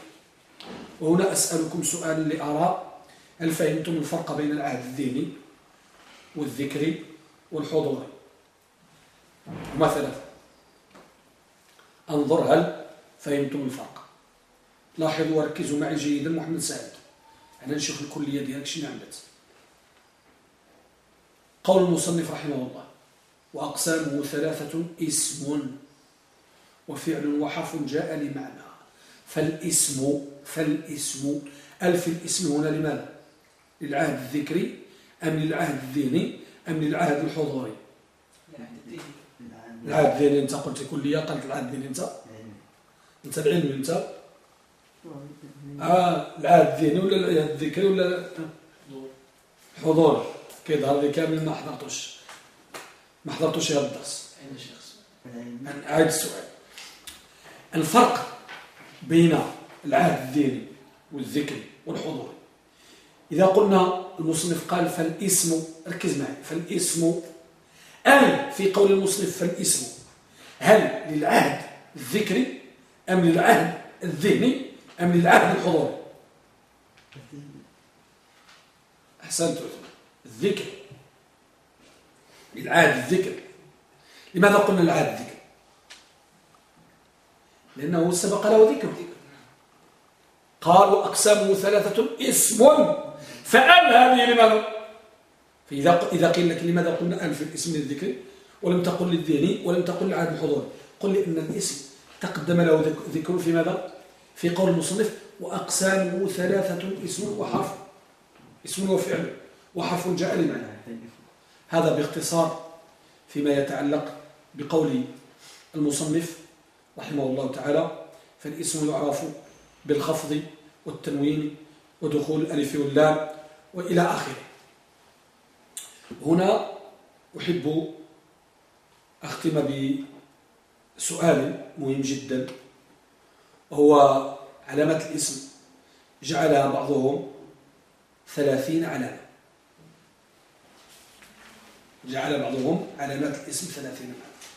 A: وهنا أسألكم سؤال لأرى هل فهمتم الفرق بين العهد الذهني والذكري والحضوري؟ هما ثلاثة انظر هل فهمتم الفرق. لاحظوا وركزوا معي جيدا محمد سعد أنا نشوف الكلية ديالك شنو عملت قول المصنف رحمه الله وأقسامه ثلاثة اسم وفعل وحرف جاء لمعنى. فالاسم فالاسم. ألف الاسم هنا لماذا؟ للعهد الذكري أم للعهد الذهني أم للعهد الحضوري؟ العهد الذهني أنت قلت كلية قلت العهد الذهني أنت. أنت العلم أنت. آه العهد الذهني ولا الذكري ولا حضور؟ كيظهر لي كامل ما حضرتوش. ما حضرتوش هذا الدرس. أعيد السؤال. الفرق بين العهد الديني والذكري والحضوري إذا قلنا المصنف قال فالاسم ركز معي. فالاسم هل في قول المصنف فالاسم هل للعهد الذكري أم للعهد الذهني أم للعهد الحضوري؟ أحسنت الذكر. للعهد الذكر. لماذا قلنا العهد الذكر؟ لأنه سبق له ذكر. قال وأقسامه ثلاثة اسم. فأل هذه لماذا؟ فإذا إذا قيل لك لماذا قلنا أل في الاسم للذكر؟ ولم تقل للذهني ولم تقل لعهد الحضور قل لي أن الاسم تقدم له ذكر في ماذا؟ في قول المصنف وأقسامه ثلاثة اسم وحرف. اسم وفعل. وحرف جاء لمعنى. هذا باختصار فيما يتعلق بقول المصنف رحمه الله تعالى. فالاسم يعرف بالخفض والتنوين ودخول الألف واللام وإلى آخره. هنا أحب أختم بسؤال مهم جدا وهو علامة الاسم. جعلها بعضهم ثلاثين علامة. جعل بعضهم علامات الاسم ثلاثين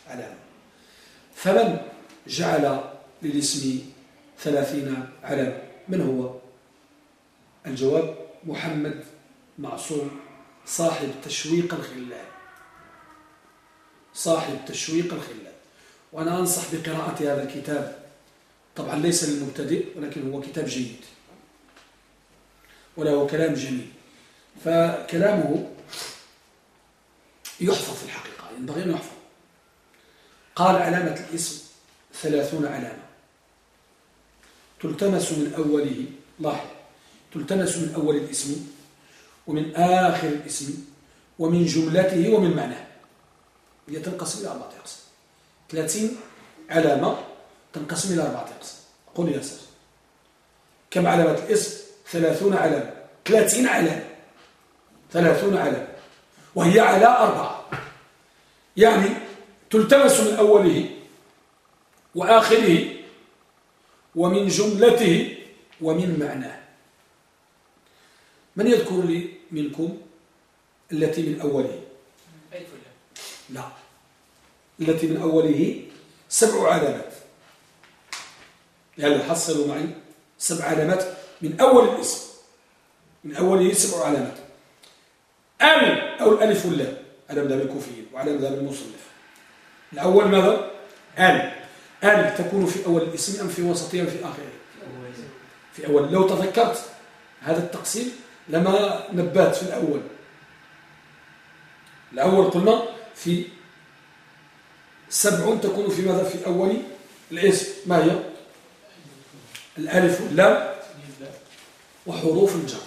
A: علامة. فمن جعل للاسم ثلاثين علامة؟ من هو؟ الجواب محمد معصوم. صاحب تشويق الخلال. صاحب تشويق الخلال. وأنا أنصح بقراءة هذا الكتاب. طبعا ليس للمبتدئ ولكن هو كتاب جيد. وله كلام جميل. فكلامه يحفظ في الحقيقة ينبغي أن يحفظ. قال علامة الاسم ثلاثون علامة. تلتمس من أوله لاحظ. تلتمس من أول الاسم ومن آخر الاسم ومن جملته ومن معناه. هي تنقسم إلى أربعة أقسام. 30 علامة تنقسم إلى أربعة أقسام. قل يا سير كم علامة الاسم؟ ثلاثون علامة. 30 علامة. ثلاثون علامة. وهي على أربعة. يعني تلتمس من أوله وآخره ومن جملته ومن معناه. من يذكر لي منكم التي من أوله. لا. التي من أوله سبع علامات. يعني حصلوا معي. سبع علامات من أول الاسم. من أوله سبع علامات. ال أو الألف واللام. على مذهب الكوفيين وعلى مذهب المصنف. الأول ماذا؟ ال ال تكون في أول الاسم أم في وسطه أم في آخره. في أول. لو تذكرت هذا التقسيم لما نبات في الأول. الأول قلنا في سبع تكون في ماذا؟ في أول الاسم ما هي؟ الألف واللام وحروف الجر.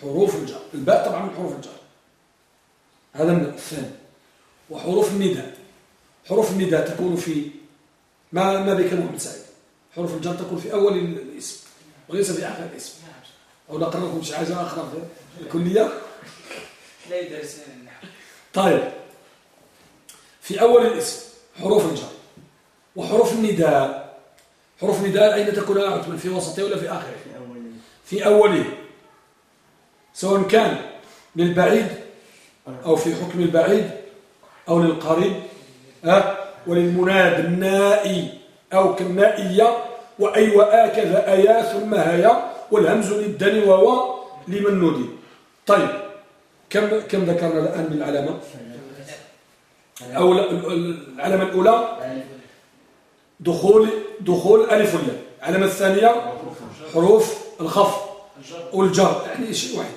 A: حروف الجر. الباء طبعا من حروف الجر. هذا الثاني. وحروف النداء. حروف النداء تكون في ما ما بك سعيد. حروف الجر تكون في أول الاسم. وليس في آخر الاسم. أو نقرأ لكم شيء عايز آخر في الكلية؟
C: لا يدرس
A: طيب. في أول الاسم حروف الجر. وحروف النداء. حروف النداء أين تكون أعتمد في وسطه ولا في آخره؟ في أوله. سواء كان للبعيد أو في حكم البعيد أو للقريب أه؟ وللمناد النائي أو كالنائية. وأي وآكذ أيا ثم هيا. والهمز للدن وهو لمن نودي. طيب كم كم ذكرنا الآن من العلامة أو العلامة الأولى؟ دخول دخول ألف واللام العلامة الثانية؟ حروف الخفض والجر. يعني شيء واحد.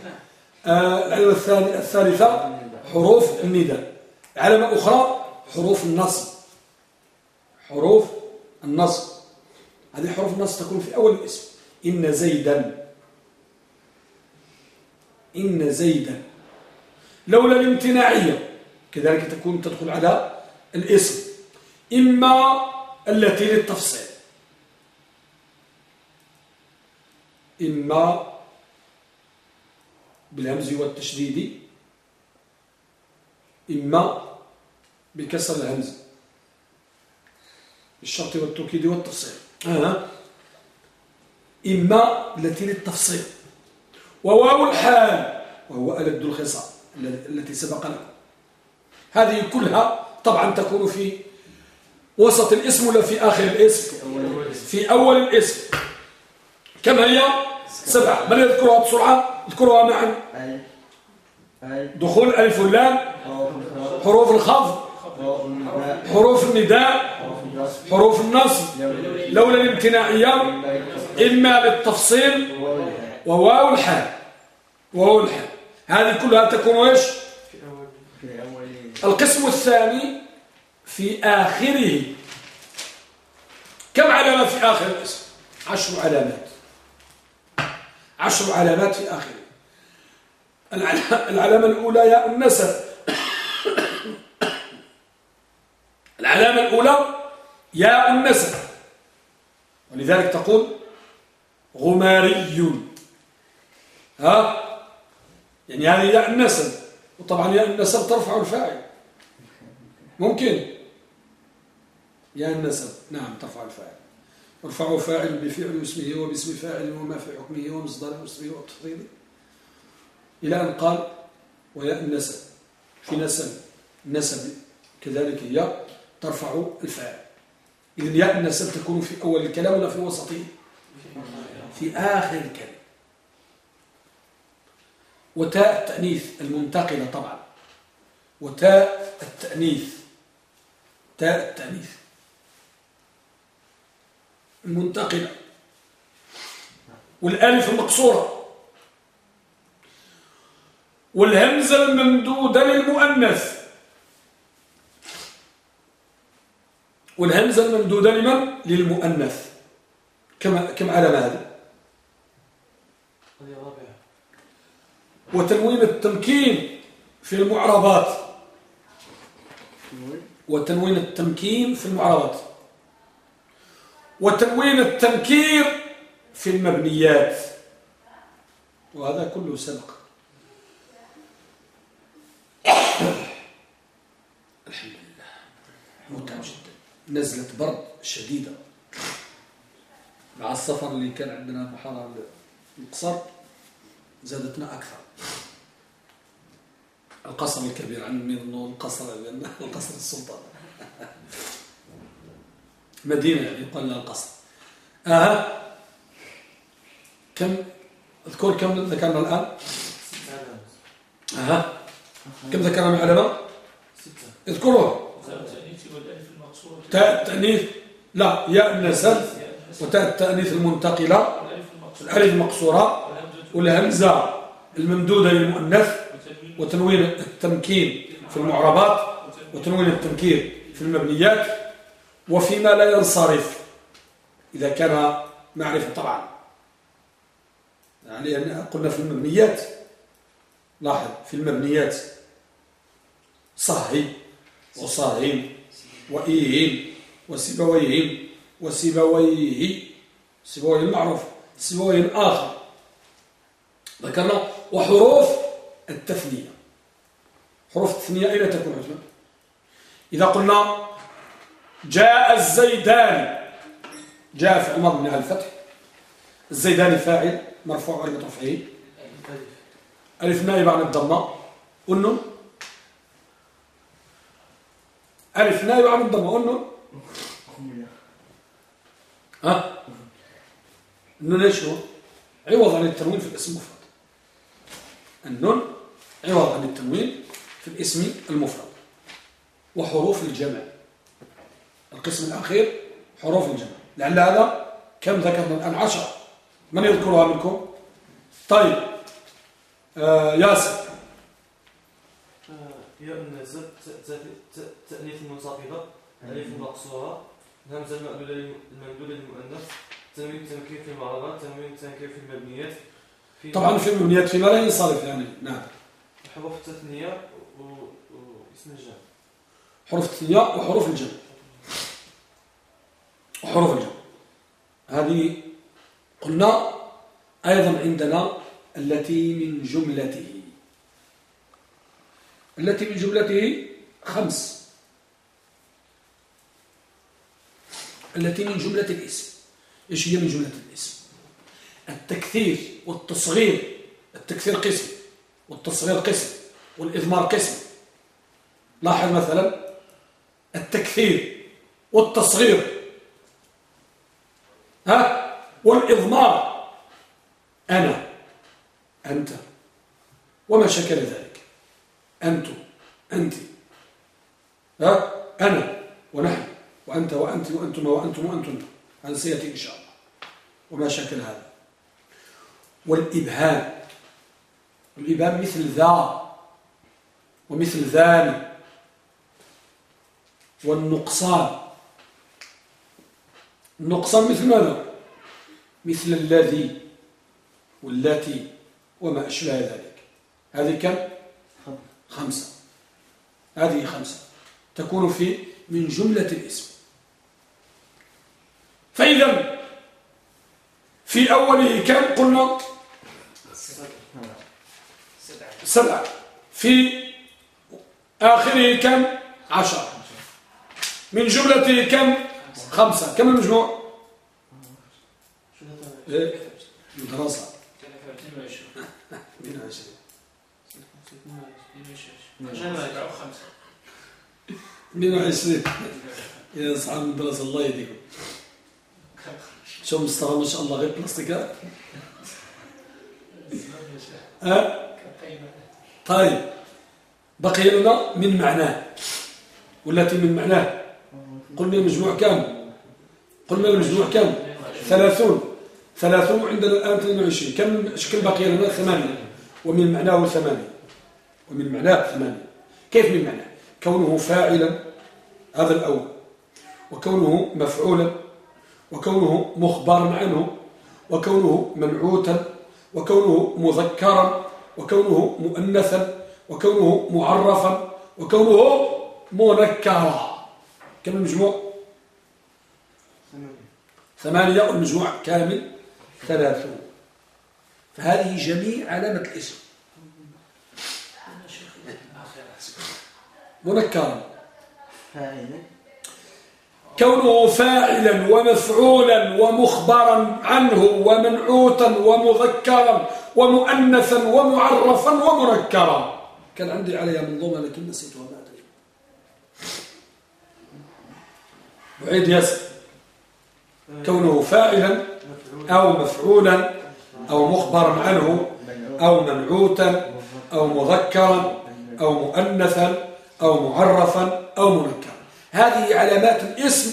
A: آه العلامة الثالثة؟ حروف النداء. علامة أخرى؟ حروف النصب. حروف النصب. هذه حروف النصب تكون في أول الاسم. إن زيدا. إن زيدا. لولا الامتناعية. كذلك تكون تدخل على الاسم. إما التي للتفصيل. إما بالهمز والتشديد. إما بكسر الهمز. بالشرط والتوكيد والتفصيل. آه. إما التي للتفصيل. وواو الحال وهو ألد الخصام التي سبق لكم. هذه كلها طبعا تكون في وسط الاسم ولا في آخر الاسم؟ في أول الاسم. كم هي؟ سبعة. من يذكرها بسرعة؟ اذكرها معا. دخول ألف اللام حروف الخفض. حروف النداء. حروف النصب لولا الامتناعية إما للتفصيل وواو الحال وواو الحال هذه كلها تكون إيش؟ القسم الثاني في آخره. كم علامة في آخر الاسم عشر علامات. عشر علامات في آخره. العلامة الأولى يا النسب. العلامة الأولى يا النسب ولذلك تقول غماري. ها؟ يعني هذه ياء النسب وطبعا ياء النسب ترفع الفاعل. ممكن؟ ياء النسب نعم ترفع الفاعل. يرفع فاعل بفعل اسمه وباسم فاعل وما في حكمه ومصدر اسمه والتفضيل إلى أن قال وياء النسب في نسب. النسب كذلك هي ترفع الفاعل. إذن ياء النسب تكون في أول الكلام ولا في وسطه في آخر الكلام. وتاء التأنيث المنتقلة طبعا. وتاء التأنيث. تاء التأنيث. المنتقلة. والألف المقصورة. والهمزة الممدودة للمؤنث. والهمزة الممدودة لمن؟ للمؤنث. كم كم علامة هذه؟ وتنوين التمكين في المعربات وتنوين التمكين في المعربات وتنوين التنكير في المبنيات. وهذا كله سبق الحمد لله متعب جدا نزلة برد شديدة. مع السفر اللي كان عندنا محاضرة القصر زادتنا أكثر. القصر الكبير عن من القصر القصر السلطان. مدينة يقال لها القصر. آه كم؟ أذكر كم ذكرنا الآن؟ آه كم ذكرنا من علامة اذكروها. تاء التأنيث لا ياء النسب وتاء التأنيث المنتقلة الألف المقصورة والهمزة الممدودة للمؤنث وتنوين التمكين في المعربات وتنوين التمكين في المبنيات وفيما لا ينصرف إذا كان معرفة طبعا. يعني قلنا في المبنيات لاحظ في المبنيات صهي وصاهين وإيهين وسبويهين وسبويه سبويه المعروف سبويه آخر ذكرنا وحروف التثنية. حروف التثنية أين تكون عثمان؟ إذا قلنا جاء الزيدان جاء في الماضي من الفتح. الزيدان فاعل مرفوع على رفعه ألف نائب عن الضمة. والنون؟ ألف نائب عن الضمة والنون ها؟ النون إيش هو؟ عوض عن التنوين في الاسم المفرد. النون عوض عن التنوين في الاسم المفرد. وحروف الجمع. القسم الأخير حروف الجمع. لعل هذا كم ذكرنا الآن؟ عشر من يذكرها منكم؟ طيب. آه ياسر.
D: يا النزل تأنيث المنصفضة ألف مقصورة همزة الممدودة للمؤنث تنوين التنكير في المعربات تنوين التنكير في المبنيات.
A: في طبعا في المبنيات. فيما لا ينصرف يعني. نعم.
D: حروف التثنية واسم الجمع.
A: حروف التثنية وحروف الجمع. وحروف الجمع. هذه قلنا أيضا عندنا التي من جملته. التي من جملته خمس. التي من جملة الاسم. إيش هي من جملة الاسم؟ التكثير والتصغير. التكثير قسم والتصغير قسم والإضمار قسم. لاحظ مثلا التكثير والتصغير. ها؟ والإضمار. أنا أنت. وما شكل ذلك؟ أنتم أنت ها؟ أنا ونحن وأنت وأنت وأنتم وأنتم وأنتم. هذا سيأتي إن شاء الله. وما شكل هذا؟ والإبهام. والإبهام مثل ذا ومثل ذان والنقصان. النقصان مثل ماذا؟ مثل الذي والتي وما أشبه ذلك. هذه كم؟ خمسة. هذه خمسة. تكون في من جملة الاسم. فإذا في أوله كم قلنا؟ سبعة. في آخره كم؟ عشر من جملته كم؟ خمسة. كم المجموع؟ إيه؟ دراسة. 22 يا اصحاب المدرسة الله يهديكم شو مصطفى ما شاء الله غير بلاستيكات ها؟ طيب. بقي لنا من معناه. والتي من معناه؟ قلنا المجموع كم؟ قلنا المجموع كم؟ ثلاثون. ثلاثون عندنا الآن 22 كم شكل بقي لنا؟ ثمانية. ومن معناه ثمانية. ومن معناه ثمانية. كيف من معناه؟ كونه فاعلا هذا الأول. وكونه مفعولا وكونه مخبرا عنه وكونه منعوتا وكونه مذكرا وكونه مؤنثا وكونه معرفا وكونه منكرا. كم المجموع؟ ثمانية. والمجموع كامل ثلاثون. فهذه جميع علامة الاسم. منكرا كونه فاعلا ومفعولا ومخبرا عنه ومنعوتا ومذكرا ومؤنثا ومعرفا ومنكرا. كان عندي عليها منظومة لكن نسيتها ما أدري. وعيد ياسر. كونه فاعلا أو مفعولا أو مخبرا عنه أو منعوتا أو مذكرا أو مؤنثا أو معرفا أو منكرا. هذه علامات الإسم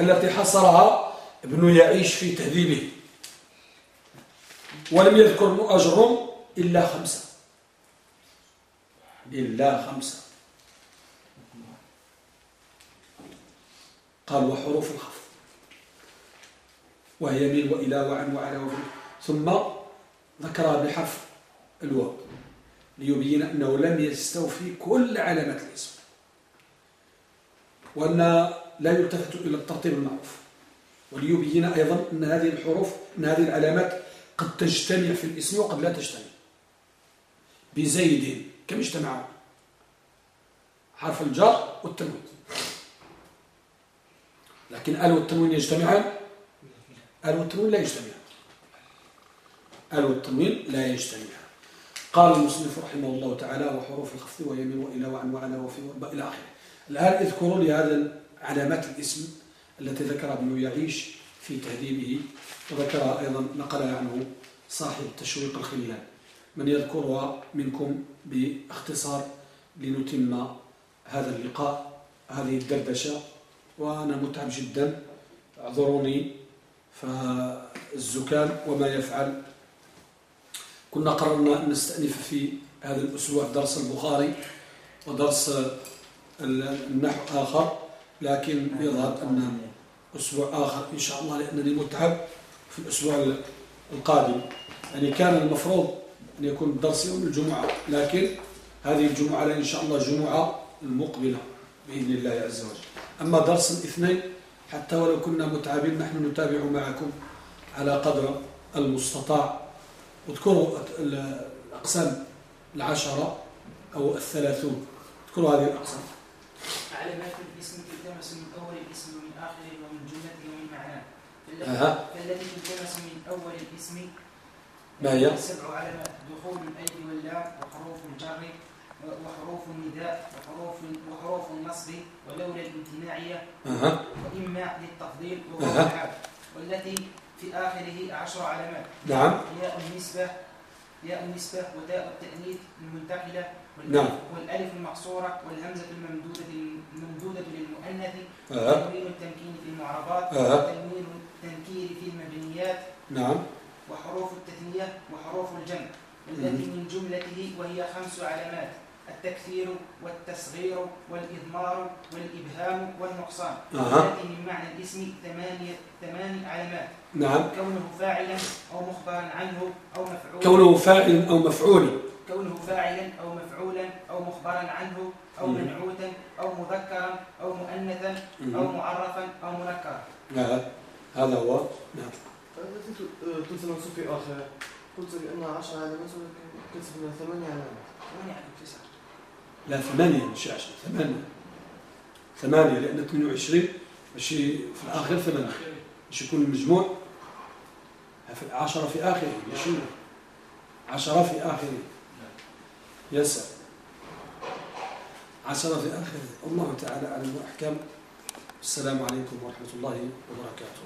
A: التي حصرها ابن يعيش في تهذيبه. ولم يذكر أجرم إلا خمسة. إلا خمسة. قال وحروف الخفض وهي من وإلى وعن وعلى وفي. ثم ذكرها بحرف الواو. ليبين أنه لم يستوفي كل علامات الاسم وأن لا يلتفت إلى الترتيب المعروف وليبين أيضا أن هذه الحروف أن هذه العلامات قد تجتمع في الإسم وقد لا تجتمع. بزيد كم اجتمعوا حرف الجر والتنوين. لكن آل والتنوين يجتمعان؟ آل والتنوين لا يجتمعان. آل والتنوين لا يجتمعان. قال المصنف رحمه الله تعالى وحروف الخفض ويمين وإلى وعن وعلى وفي إلى آخره. الآن اذكروا لي هذا علامات الاسم التي ذكرها ابن يعيش في تهذيبه وذكرها أيضا نقلها عنه صاحب تشويق الخليان من يذكرها منكم باختصار لنتم هذا اللقاء هذه الدردشة وأنا متعب جدا اعذروني فالزكام وما يفعل كنا قررنا أن نستأنف في هذا الأسبوع درس البخاري ودرس النحو آخر لكن يظهر أن أسبوع آخر إن شاء الله لأنني متعب في الأسبوع القادم. يعني كان المفروض أن يكون الدرس يوم الجمعة لكن هذه الجمعة إن شاء الله جمعة المقبلة بإذن الله عز وجل. أما درس الاثنين حتى ولو كنا متعبين نحن نتابع معكم على قدر المستطاع. اذكروا ال- الأقسام العشرة أو الثلاثون. اذكروا هذه الأقسام.
C: علامات الاسم تلتمس من أول الاسم ومن اخره ومن جملته ومن معناه فالتي تلتمس من أول الاسم
A: ما هي؟
C: سبع علامات. دخول الألف واللام وحروف الجر وحروف النداء وحروف وحروف النصب ولولا الامتناعية.
A: أها.
C: وإما للتفضيل. وهو الحال. والتي في آخره عشر علامات.
A: نعم.
C: ياء النسبة ياء النسبة وتاء التأنيث المنتقلة
A: نعم.
C: والألف المقصورة والهمزة الممدودة الممدودة للمؤنث
A: أها
C: تنوين التمكين في المعربات. وتنوين التنكير في المبنيات
A: نعم.
C: وحروف التثنية وحروف الجمع التي من جملته وهي خمس علامات. التكثير والتصغير والإضمار والإبهام والنقصان. والتي من معنى الاسم ثمانية ثماني علامات.
A: نعم.
C: كونه فاعلا أو مخبرا عنه أو مفعولا.
A: كونه فاعل أو مفعول.
C: كونه فاعلا أو مفعولا أو مخبرا عنه أو
A: مم.
C: منعوتا أو مذكرا أو مؤنثا أو
A: مم.
C: معرفا أو منكرا.
A: هذا هذا هو. نعم.
D: التي ت- تلتمس في آخره. قلت بأنها عشر علامات ولكن كتبنا ثمانية علامات.
C: ثمانية على تسعة.
A: لا ثمانية مش عشرة ثمانية. ثمانية لأن 22 ماشي في الآخر ثمانية. مش يكون المجموع عشرة في آخره ماشي عشرة في آخره. يسع عشرة في آخره. الله تعالى أعلم وأحكام السلام عليكم ورحمة الله وبركاته.